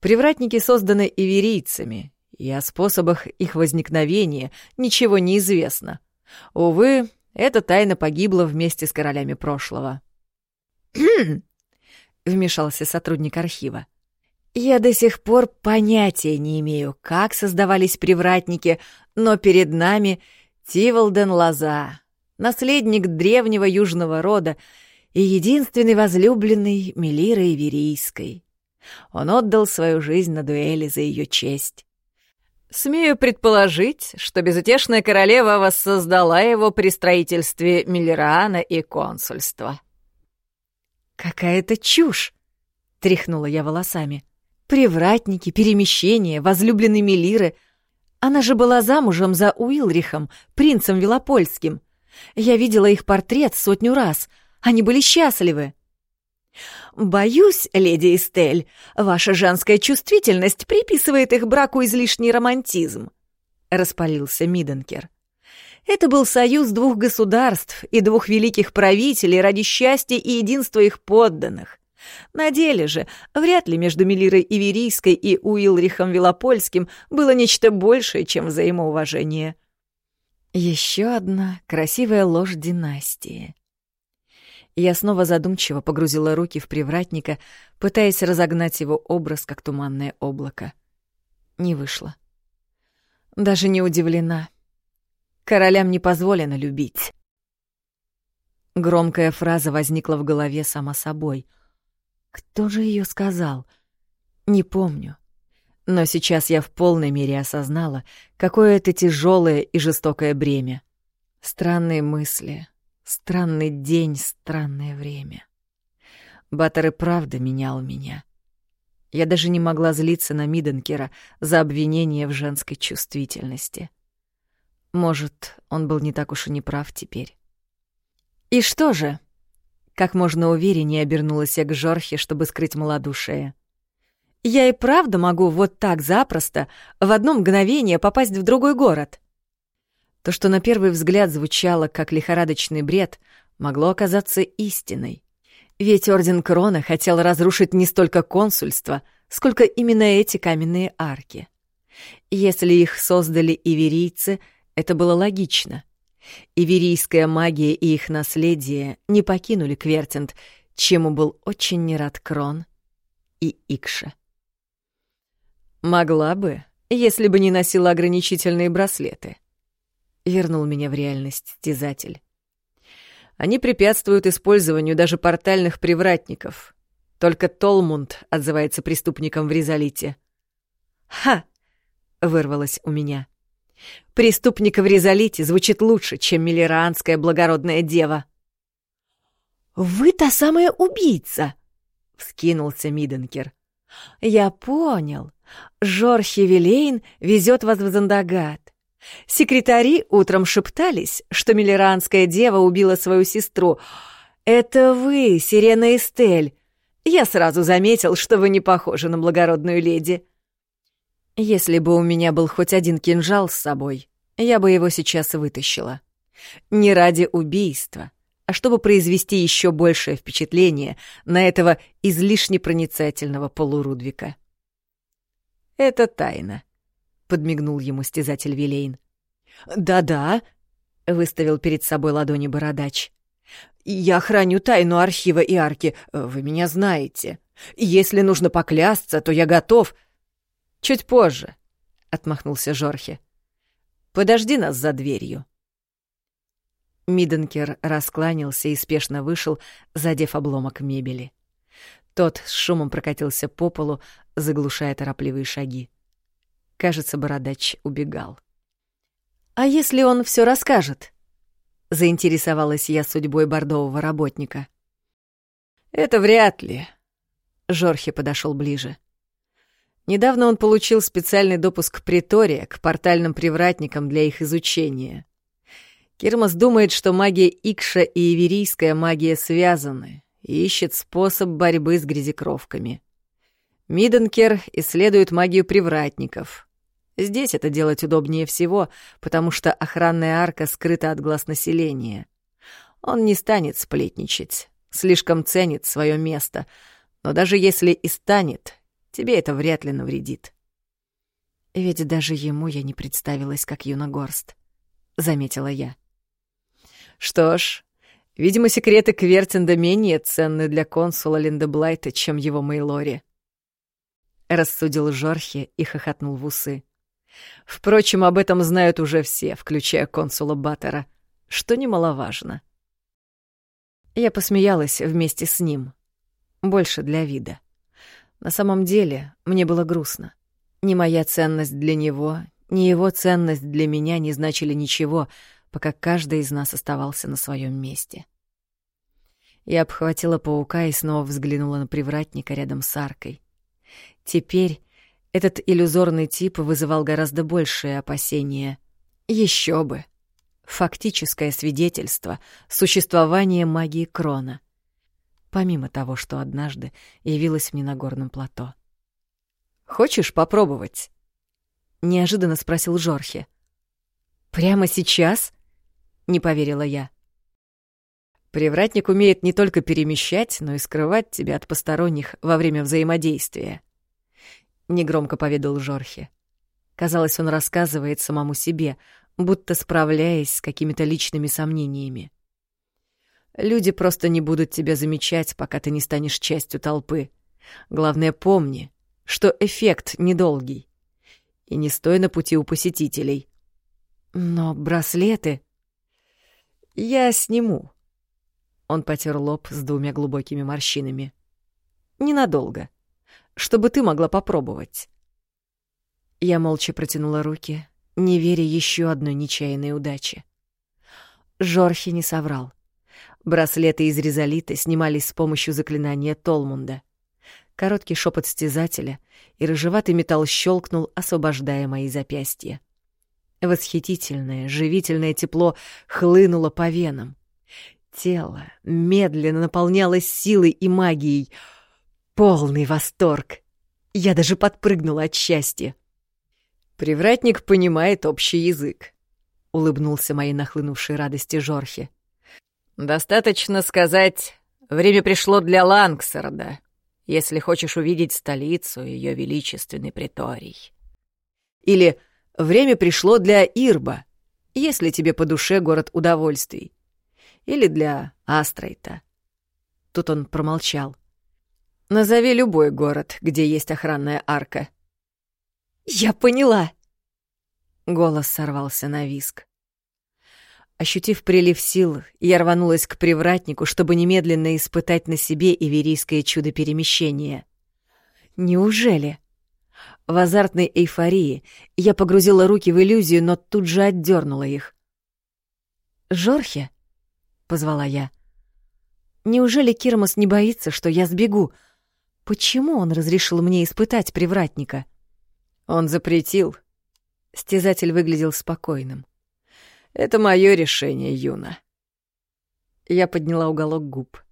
Привратники созданы иверийцами, и о способах их возникновения ничего не известно. Увы, эта тайна погибла вместе с королями прошлого». вмешался сотрудник архива. Я до сих пор понятия не имею, как создавались привратники, но перед нами Тиволден Лоза, наследник древнего южного рода и единственный возлюбленный Мелиры Иверийской. Он отдал свою жизнь на дуэли за ее честь. Смею предположить, что безутешная королева воссоздала его при строительстве Миллерана и консульства. Какая-то чушь! Тряхнула я волосами. Привратники, перемещения, возлюбленный Мелиры. Она же была замужем за Уилрихом, принцем Велопольским. Я видела их портрет сотню раз. Они были счастливы. «Боюсь, леди Эстель, ваша женская чувствительность приписывает их браку излишний романтизм», — распалился Миденкер. «Это был союз двух государств и двух великих правителей ради счастья и единства их подданных. На деле же, вряд ли между Мелирой Иверийской и Уилрихом Велопольским было нечто большее, чем взаимоуважение». Еще одна красивая ложь династии. Я снова задумчиво погрузила руки в привратника, пытаясь разогнать его образ, как туманное облако. Не вышло. Даже не удивлена. Королям не позволено любить. Громкая фраза возникла в голове сама собой. Кто же ее сказал? Не помню. Но сейчас я в полной мере осознала, какое это тяжелое и жестокое бремя. Странные мысли, Странный день, странное время. Баттер и правда менял меня. Я даже не могла злиться на Миденкера за обвинение в женской чувствительности. Может, он был не так уж и не прав теперь. «И что же?» Как можно увереннее обернулась я к Жорхе, чтобы скрыть малодушие. «Я и правда могу вот так запросто в одно мгновение попасть в другой город?» То, что на первый взгляд звучало как лихорадочный бред, могло оказаться истиной. Ведь Орден Крона хотел разрушить не столько консульство, сколько именно эти каменные арки. Если их создали иверийцы, это было логично. Иверийская магия и их наследие не покинули Квертинт, чему был очень не рад Крон и Икша. Могла бы, если бы не носила ограничительные браслеты — вернул меня в реальность стязатель. Они препятствуют использованию даже портальных привратников. Только Толмунд отзывается преступником в Резолите. «Ха!» — вырвалось у меня. «Преступник в Резолите звучит лучше, чем миллеранская благородная дева». «Вы та самая убийца!» — вскинулся Миденкер. «Я понял. Жорхи Вилейн везет вас в Зандагат. Секретари утром шептались, что миллеранская дева убила свою сестру. «Это вы, Сирена Эстель. Я сразу заметил, что вы не похожи на благородную леди». Если бы у меня был хоть один кинжал с собой, я бы его сейчас вытащила. Не ради убийства, а чтобы произвести еще большее впечатление на этого излишне проницательного полурудвика. «Это тайна», — подмигнул ему стязатель Вилейн. «Да-да», — выставил перед собой ладони бородач. «Я храню тайну архива и арки, вы меня знаете. Если нужно поклясться, то я готов...» «Чуть позже», — отмахнулся Жорхе. «Подожди нас за дверью». Миденкер раскланялся и спешно вышел, задев обломок мебели. Тот с шумом прокатился по полу, заглушая торопливые шаги. Кажется, бородач убегал. «А если он все расскажет?» — заинтересовалась я судьбой бордового работника. «Это вряд ли», — Жорхе подошел ближе. Недавно он получил специальный допуск к приторе, к портальным привратникам для их изучения. Кирмас думает, что магия Икша и Иверийская магия связаны и ищет способ борьбы с грязекровками. Миденкер исследует магию привратников, Здесь это делать удобнее всего, потому что охранная арка скрыта от глаз населения. Он не станет сплетничать, слишком ценит свое место, но даже если и станет, тебе это вряд ли навредит. Ведь даже ему я не представилась как Юногорст, — заметила я. Что ж, видимо, секреты Квертинда менее ценны для консула Линдеблайта, чем его Мейлори. Рассудил Жорхе и хохотнул в усы. Впрочем, об этом знают уже все, включая консула Баттера, что немаловажно. Я посмеялась вместе с ним. Больше для вида. На самом деле, мне было грустно. Ни моя ценность для него, ни его ценность для меня не значили ничего, пока каждый из нас оставался на своем месте. Я обхватила паука и снова взглянула на привратника рядом с аркой. Теперь этот иллюзорный тип вызывал гораздо большее опасение. Еще бы! Фактическое свидетельство существования магии Крона. Помимо того, что однажды явилась мне на горном плато. «Хочешь попробовать?» — неожиданно спросил Жорхе. «Прямо сейчас?» — не поверила я. Привратник умеет не только перемещать, но и скрывать тебя от посторонних во время взаимодействия. Негромко поведал Жорхе. Казалось, он рассказывает самому себе, будто справляясь с какими-то личными сомнениями. Люди просто не будут тебя замечать, пока ты не станешь частью толпы. Главное, помни, что эффект недолгий. И не стой на пути у посетителей. Но браслеты... Я сниму, он потер лоб с двумя глубокими морщинами. «Ненадолго. Чтобы ты могла попробовать». Я молча протянула руки, не веря еще одной нечаянной удаче. Жорхи не соврал. Браслеты из резолита снимались с помощью заклинания Толмунда. Короткий шепот стязателя, и рыжеватый металл щелкнул, освобождая мои запястья. Восхитительное, живительное тепло хлынуло по венам. Тело медленно наполнялось силой и магией. Полный восторг. Я даже подпрыгнула от счастья. «Привратник понимает общий язык», — улыбнулся моей нахлынувшей радости Жорхе. «Достаточно сказать, время пришло для Лангсарда, если хочешь увидеть столицу ее величественный приторий. Или время пришло для Ирба, если тебе по душе город удовольствий. Или для Астрейта. Тут он промолчал. Назови любой город, где есть охранная арка. «Я поняла!» Голос сорвался на виск. Ощутив прилив сил, я рванулась к привратнику, чтобы немедленно испытать на себе иверийское чудо перемещения. Неужели? В азартной эйфории я погрузила руки в иллюзию, но тут же отдернула их. «Жорхе?» — позвала я. «Неужели Кирмос не боится, что я сбегу? Почему он разрешил мне испытать привратника?» «Он запретил». Стязатель выглядел спокойным. «Это мое решение, Юна». Я подняла уголок губ.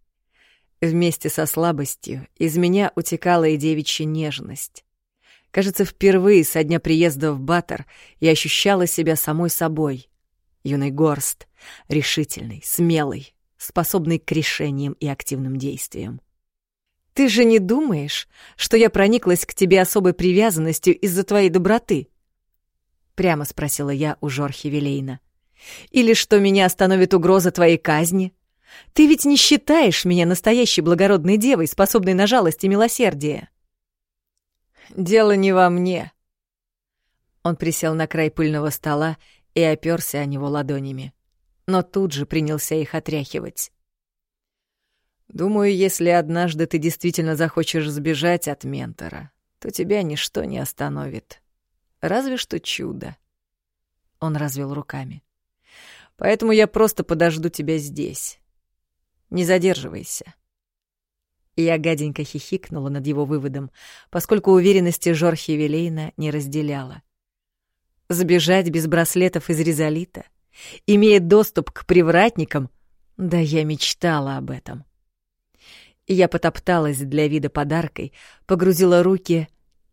Вместе со слабостью из меня утекала и девичья нежность. Кажется, впервые со дня приезда в Батор я ощущала себя самой собой, юный горст, решительный, смелый, способный к решениям и активным действиям. «Ты же не думаешь, что я прониклась к тебе особой привязанностью из-за твоей доброты?» Прямо спросила я у Жорхи Вилейна. «Или что меня остановит угроза твоей казни? Ты ведь не считаешь меня настоящей благородной девой, способной на жалость и милосердие?» «Дело не во мне». Он присел на край пыльного стола и оперся о него ладонями, но тут же принялся их отряхивать. «Думаю, если однажды ты действительно захочешь сбежать от ментора, то тебя ничто не остановит. Разве что чудо». Он развел руками. «Поэтому я просто подожду тебя здесь. Не задерживайся». Я гаденько хихикнула над его выводом, поскольку уверенности Жорхи Вилейна не разделяла. Сбежать без браслетов из резолита, имея доступ к привратникам, да я мечтала об этом. Я потопталась для вида подаркой, погрузила руки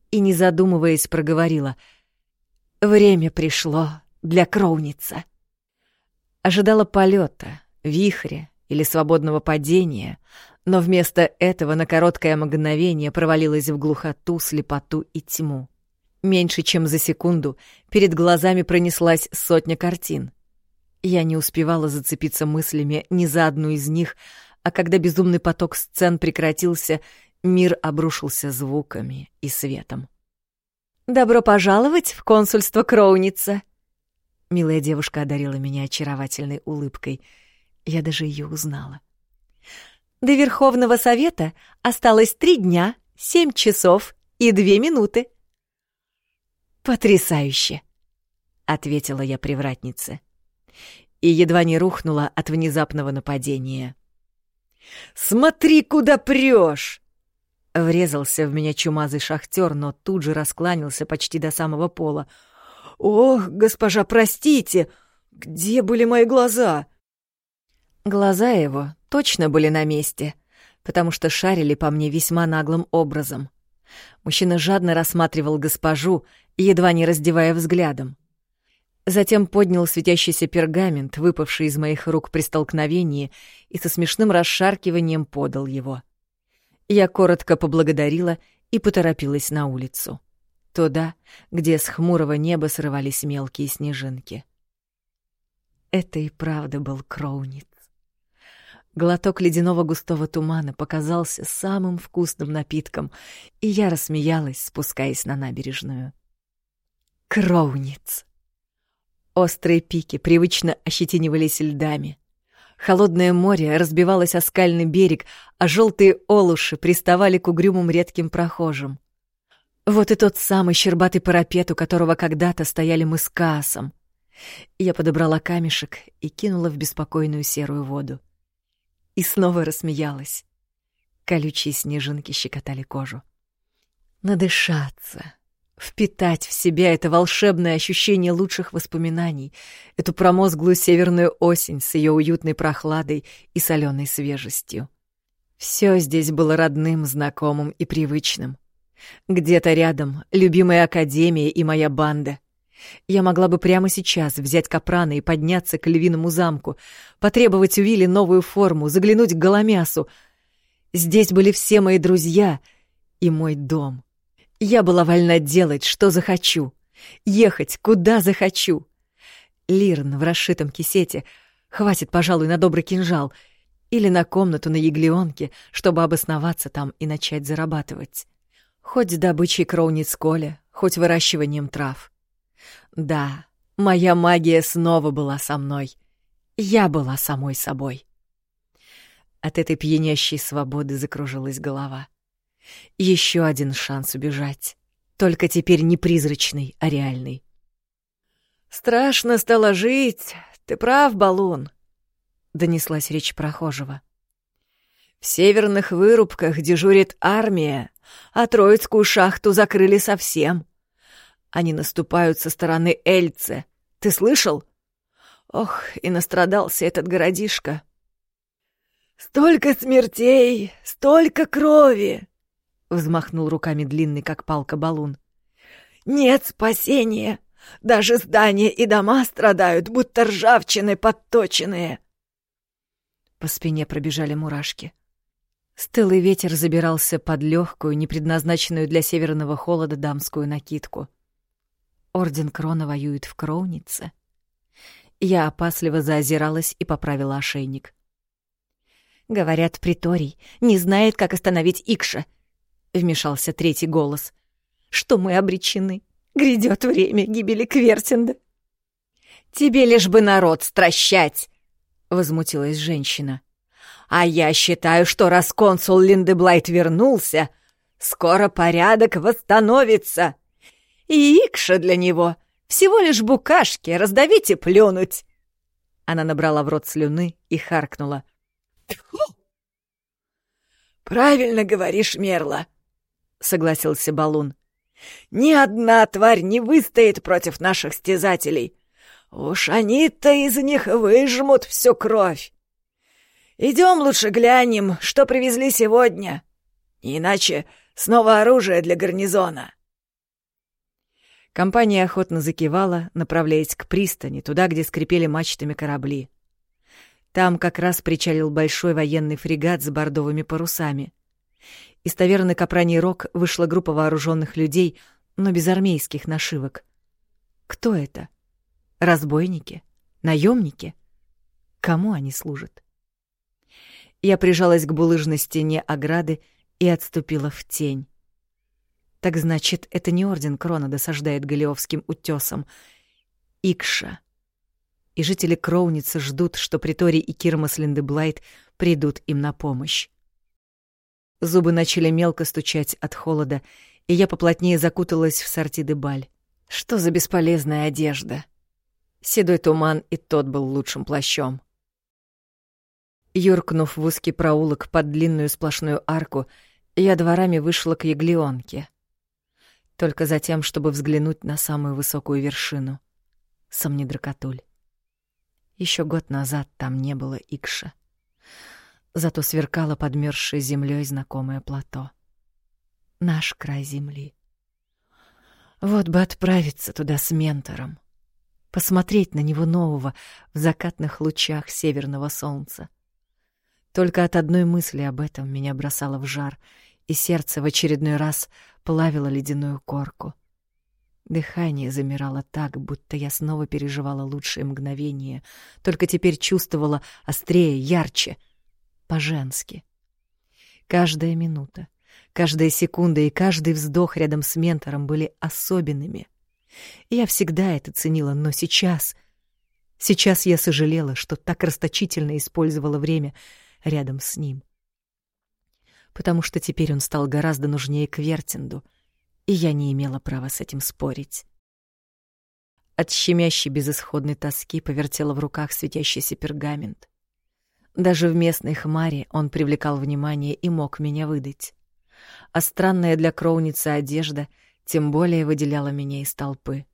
и, не задумываясь, проговорила «Время пришло для кровница». Ожидала полета, вихря или свободного падения, но вместо этого на короткое мгновение провалилась в глухоту, слепоту и тьму. Меньше чем за секунду перед глазами пронеслась сотня картин. Я не успевала зацепиться мыслями ни за одну из них, а когда безумный поток сцен прекратился, мир обрушился звуками и светом. «Добро пожаловать в консульство Кроуница!» Милая девушка одарила меня очаровательной улыбкой. Я даже ее узнала. «До Верховного Совета осталось три дня, семь часов и две минуты. «Потрясающе!» — ответила я привратнице. И едва не рухнула от внезапного нападения. «Смотри, куда прешь!» Врезался в меня чумазый шахтер, но тут же раскланялся почти до самого пола. «Ох, госпожа, простите! Где были мои глаза?» Глаза его точно были на месте, потому что шарили по мне весьма наглым образом. Мужчина жадно рассматривал госпожу, едва не раздевая взглядом. Затем поднял светящийся пергамент, выпавший из моих рук при столкновении, и со смешным расшаркиванием подал его. Я коротко поблагодарила и поторопилась на улицу. Туда, где с хмурого неба срывались мелкие снежинки. Это и правда был Кроуниц. Глоток ледяного густого тумана показался самым вкусным напитком, и я рассмеялась, спускаясь на набережную. Кроуниц! Острые пики привычно ощетинивались льдами. Холодное море разбивалось о скальный берег, а желтые олуши приставали к угрюмым редким прохожим. Вот и тот самый щербатый парапет, у которого когда-то стояли мы с Каасом. Я подобрала камешек и кинула в беспокойную серую воду. И снова рассмеялась. Колючие снежинки щекотали кожу. Надышаться, впитать в себя это волшебное ощущение лучших воспоминаний, эту промозглую северную осень с ее уютной прохладой и соленой свежестью. Все здесь было родным, знакомым и привычным. Где-то рядом любимая академия и моя банда. Я могла бы прямо сейчас взять Капрана и подняться к львиному замку, потребовать у Вилли новую форму, заглянуть к Голомясу. Здесь были все мои друзья и мой дом. Я была вольна делать, что захочу, ехать, куда захочу. Лирн в расшитом кисете хватит, пожалуй, на добрый кинжал или на комнату на Еглионке, чтобы обосноваться там и начать зарабатывать. Хоть с добычей кроуниц Коля, хоть выращиванием трав. Да, моя магия снова была со мной. Я была самой собой. От этой пьянящей свободы закружилась голова. Еще один шанс убежать. Только теперь не призрачный, а реальный. «Страшно стало жить. Ты прав, Балун», — донеслась речь прохожего. «В северных вырубках дежурит армия, а Троицкую шахту закрыли совсем. Они наступают со стороны Эльце. Ты слышал? Ох, и настрадался этот городишко». «Столько смертей, столько крови!» Взмахнул руками длинный, как палка, балун. «Нет спасения! Даже здания и дома страдают, будто ржавчины подточенные!» По спине пробежали мурашки. Стылый ветер забирался под легкую, непредназначенную для северного холода дамскую накидку. Орден Крона воюет в Кроунице. Я опасливо заозиралась и поправила ошейник. Говорят, Приторий не знает, как остановить Икша —— вмешался третий голос, — что мы обречены. Грядет время гибели Квертинда. «Тебе лишь бы народ стращать!» — возмутилась женщина. «А я считаю, что раз консул Линдеблайт вернулся, скоро порядок восстановится. И Икша для него всего лишь букашки, раздавить и плюнуть!» Она набрала в рот слюны и харкнула. «Правильно говоришь, Мерла!» — согласился Балун. «Ни одна тварь не выстоит против наших стязателей. Уж они-то из них выжмут всю кровь. Идем лучше глянем, что привезли сегодня. Иначе снова оружие для гарнизона». Компания охотно закивала, направляясь к пристани, туда, где скрипели мачтами корабли. Там как раз причалил большой военный фрегат с бордовыми парусами. Из таверны Капраний Рок вышла группа вооруженных людей, но без армейских нашивок. Кто это? Разбойники? Наемники? Кому они служат? Я прижалась к булыжной стене ограды и отступила в тень. Так значит, это не орден Крона досаждает Галиовским утесам. Икша. И жители Кроуницы ждут, что Притори и Кирмас Линдеблайт придут им на помощь. Зубы начали мелко стучать от холода, и я поплотнее закуталась в сорти-де-баль. Что за бесполезная одежда? Седой туман и тот был лучшим плащом. Юркнув в узкий проулок под длинную сплошную арку, я дворами вышла к Яглионке. Только затем, чтобы взглянуть на самую высокую вершину — Сомнидракатуль. Еще год назад там не было Икша. Зато сверкало подмерзшей землей знакомое плато. Наш край земли. Вот бы отправиться туда с ментором, посмотреть на него нового в закатных лучах северного солнца. Только от одной мысли об этом меня бросало в жар, и сердце в очередной раз плавило ледяную корку. Дыхание замирало так, будто я снова переживала лучшие мгновения, только теперь чувствовала острее, ярче, по-женски. Каждая минута, каждая секунда и каждый вздох рядом с ментором были особенными. Я всегда это ценила, но сейчас... Сейчас я сожалела, что так расточительно использовала время — рядом с ним. Потому что теперь он стал гораздо нужнее Квертинду, и я не имела права с этим спорить. От щемящей безысходной тоски повертела в руках светящийся пергамент. Даже в местной хмаре он привлекал внимание и мог меня выдать. А странная для кроуницы одежда тем более выделяла меня из толпы.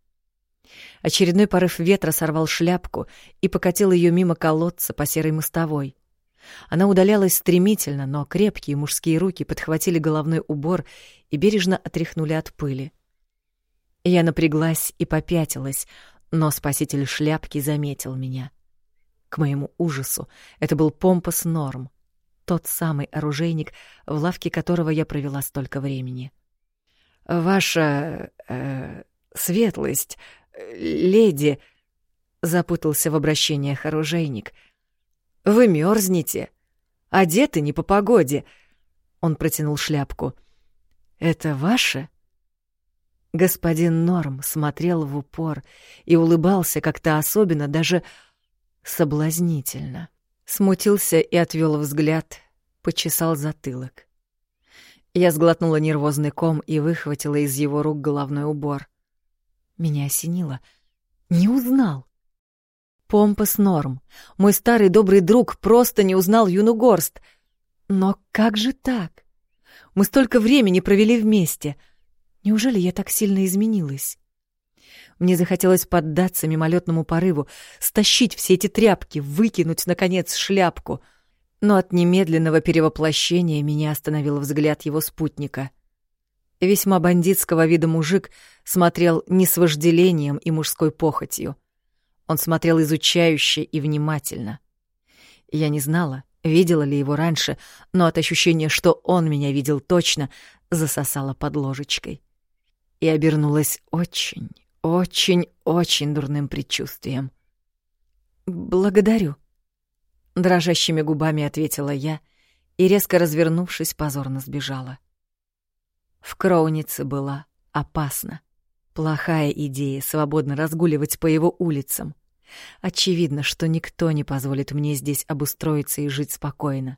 Очередной порыв ветра сорвал шляпку и покатил ее мимо колодца по серой мостовой. Она удалялась стремительно, но крепкие мужские руки подхватили головной убор и бережно отряхнули от пыли. Я напряглась и попятилась, но спаситель шляпки заметил меня. К моему ужасу это был Помпас Норм, тот самый оружейник, в лавке которого я провела столько времени. «Ваша... Э, светлость, леди...» — запутался в обращениях оружейник — вы мерзнете. Одеты не по погоде. Он протянул шляпку. Это ваше? Господин Норм смотрел в упор и улыбался как-то особенно, даже соблазнительно. Смутился и отвел взгляд, почесал затылок. Я сглотнула нервозный ком и выхватила из его рук головной убор. Меня осенило. Не узнал. Помпас Норм, мой старый добрый друг, просто не узнал Юну Горст. Но как же так? Мы столько времени провели вместе. Неужели я так сильно изменилась? Мне захотелось поддаться мимолетному порыву, стащить все эти тряпки, выкинуть, наконец, шляпку. Но от немедленного перевоплощения меня остановил взгляд его спутника. Весьма бандитского вида мужик смотрел не с вожделением и мужской похотью — он смотрел изучающе и внимательно. Я не знала, видела ли его раньше, но от ощущения, что он меня видел точно, засосала под ложечкой. И обернулась очень, очень, очень дурным предчувствием. «Благодарю», — дрожащими губами ответила я и, резко развернувшись, позорно сбежала. В Кроунице была опасно. Плохая идея свободно разгуливать по его улицам. Очевидно, что никто не позволит мне здесь обустроиться и жить спокойно.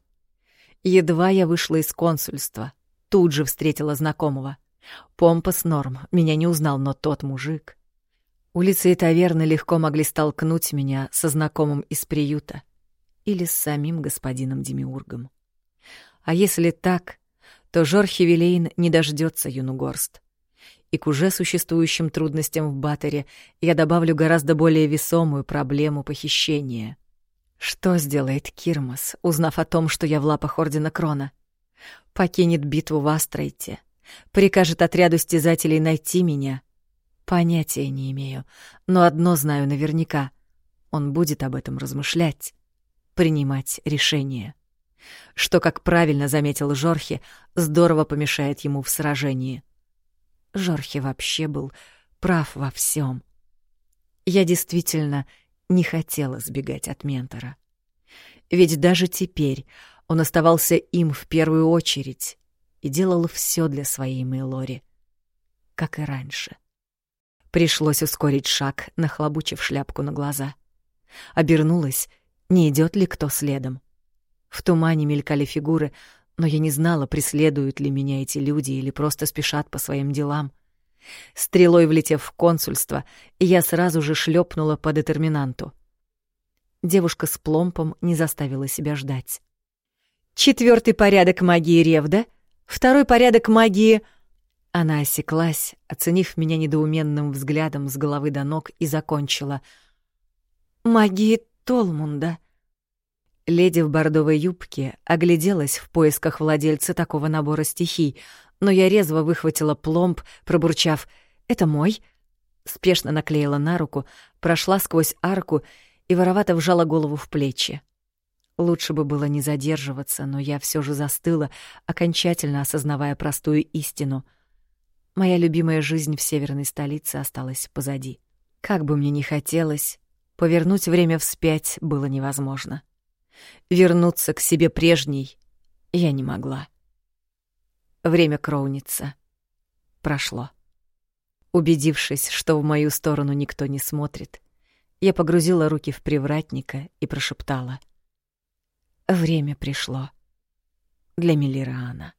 Едва я вышла из консульства, тут же встретила знакомого. Помпас Норм меня не узнал, но тот мужик. Улицы и таверны легко могли столкнуть меня со знакомым из приюта или с самим господином Демиургом. А если так, то Жорхи Вилейн не дождется Юнугорст и к уже существующим трудностям в Баттере я добавлю гораздо более весомую проблему похищения. Что сделает Кирмас, узнав о том, что я в лапах Ордена Крона? Покинет битву в Астрайте, прикажет отряду стязателей найти меня. Понятия не имею, но одно знаю наверняка. Он будет об этом размышлять, принимать решение. Что, как правильно заметил Жорхи, здорово помешает ему в сражении. Жорхи вообще был прав во всем. Я действительно не хотела сбегать от ментора. Ведь даже теперь он оставался им в первую очередь и делал все для своей Мейлори, как и раньше. Пришлось ускорить шаг, нахлобучив шляпку на глаза. Обернулась, не идет ли кто следом. В тумане мелькали фигуры, но я не знала, преследуют ли меня эти люди или просто спешат по своим делам. Стрелой влетев в консульство, я сразу же шлепнула по детерминанту. Девушка с пломпом не заставила себя ждать. Четвертый порядок магии Ревда, второй порядок магии... Она осеклась, оценив меня недоуменным взглядом с головы до ног, и закончила. «Магии Толмунда». Леди в бордовой юбке огляделась в поисках владельца такого набора стихий, но я резво выхватила пломб, пробурчав «Это мой», спешно наклеила на руку, прошла сквозь арку и воровато вжала голову в плечи. Лучше бы было не задерживаться, но я все же застыла, окончательно осознавая простую истину. Моя любимая жизнь в северной столице осталась позади. Как бы мне ни хотелось, повернуть время вспять было невозможно. Вернуться к себе прежней я не могла. Время кроуница прошло. Убедившись, что в мою сторону никто не смотрит, я погрузила руки в привратника и прошептала. Время пришло для Миллираана.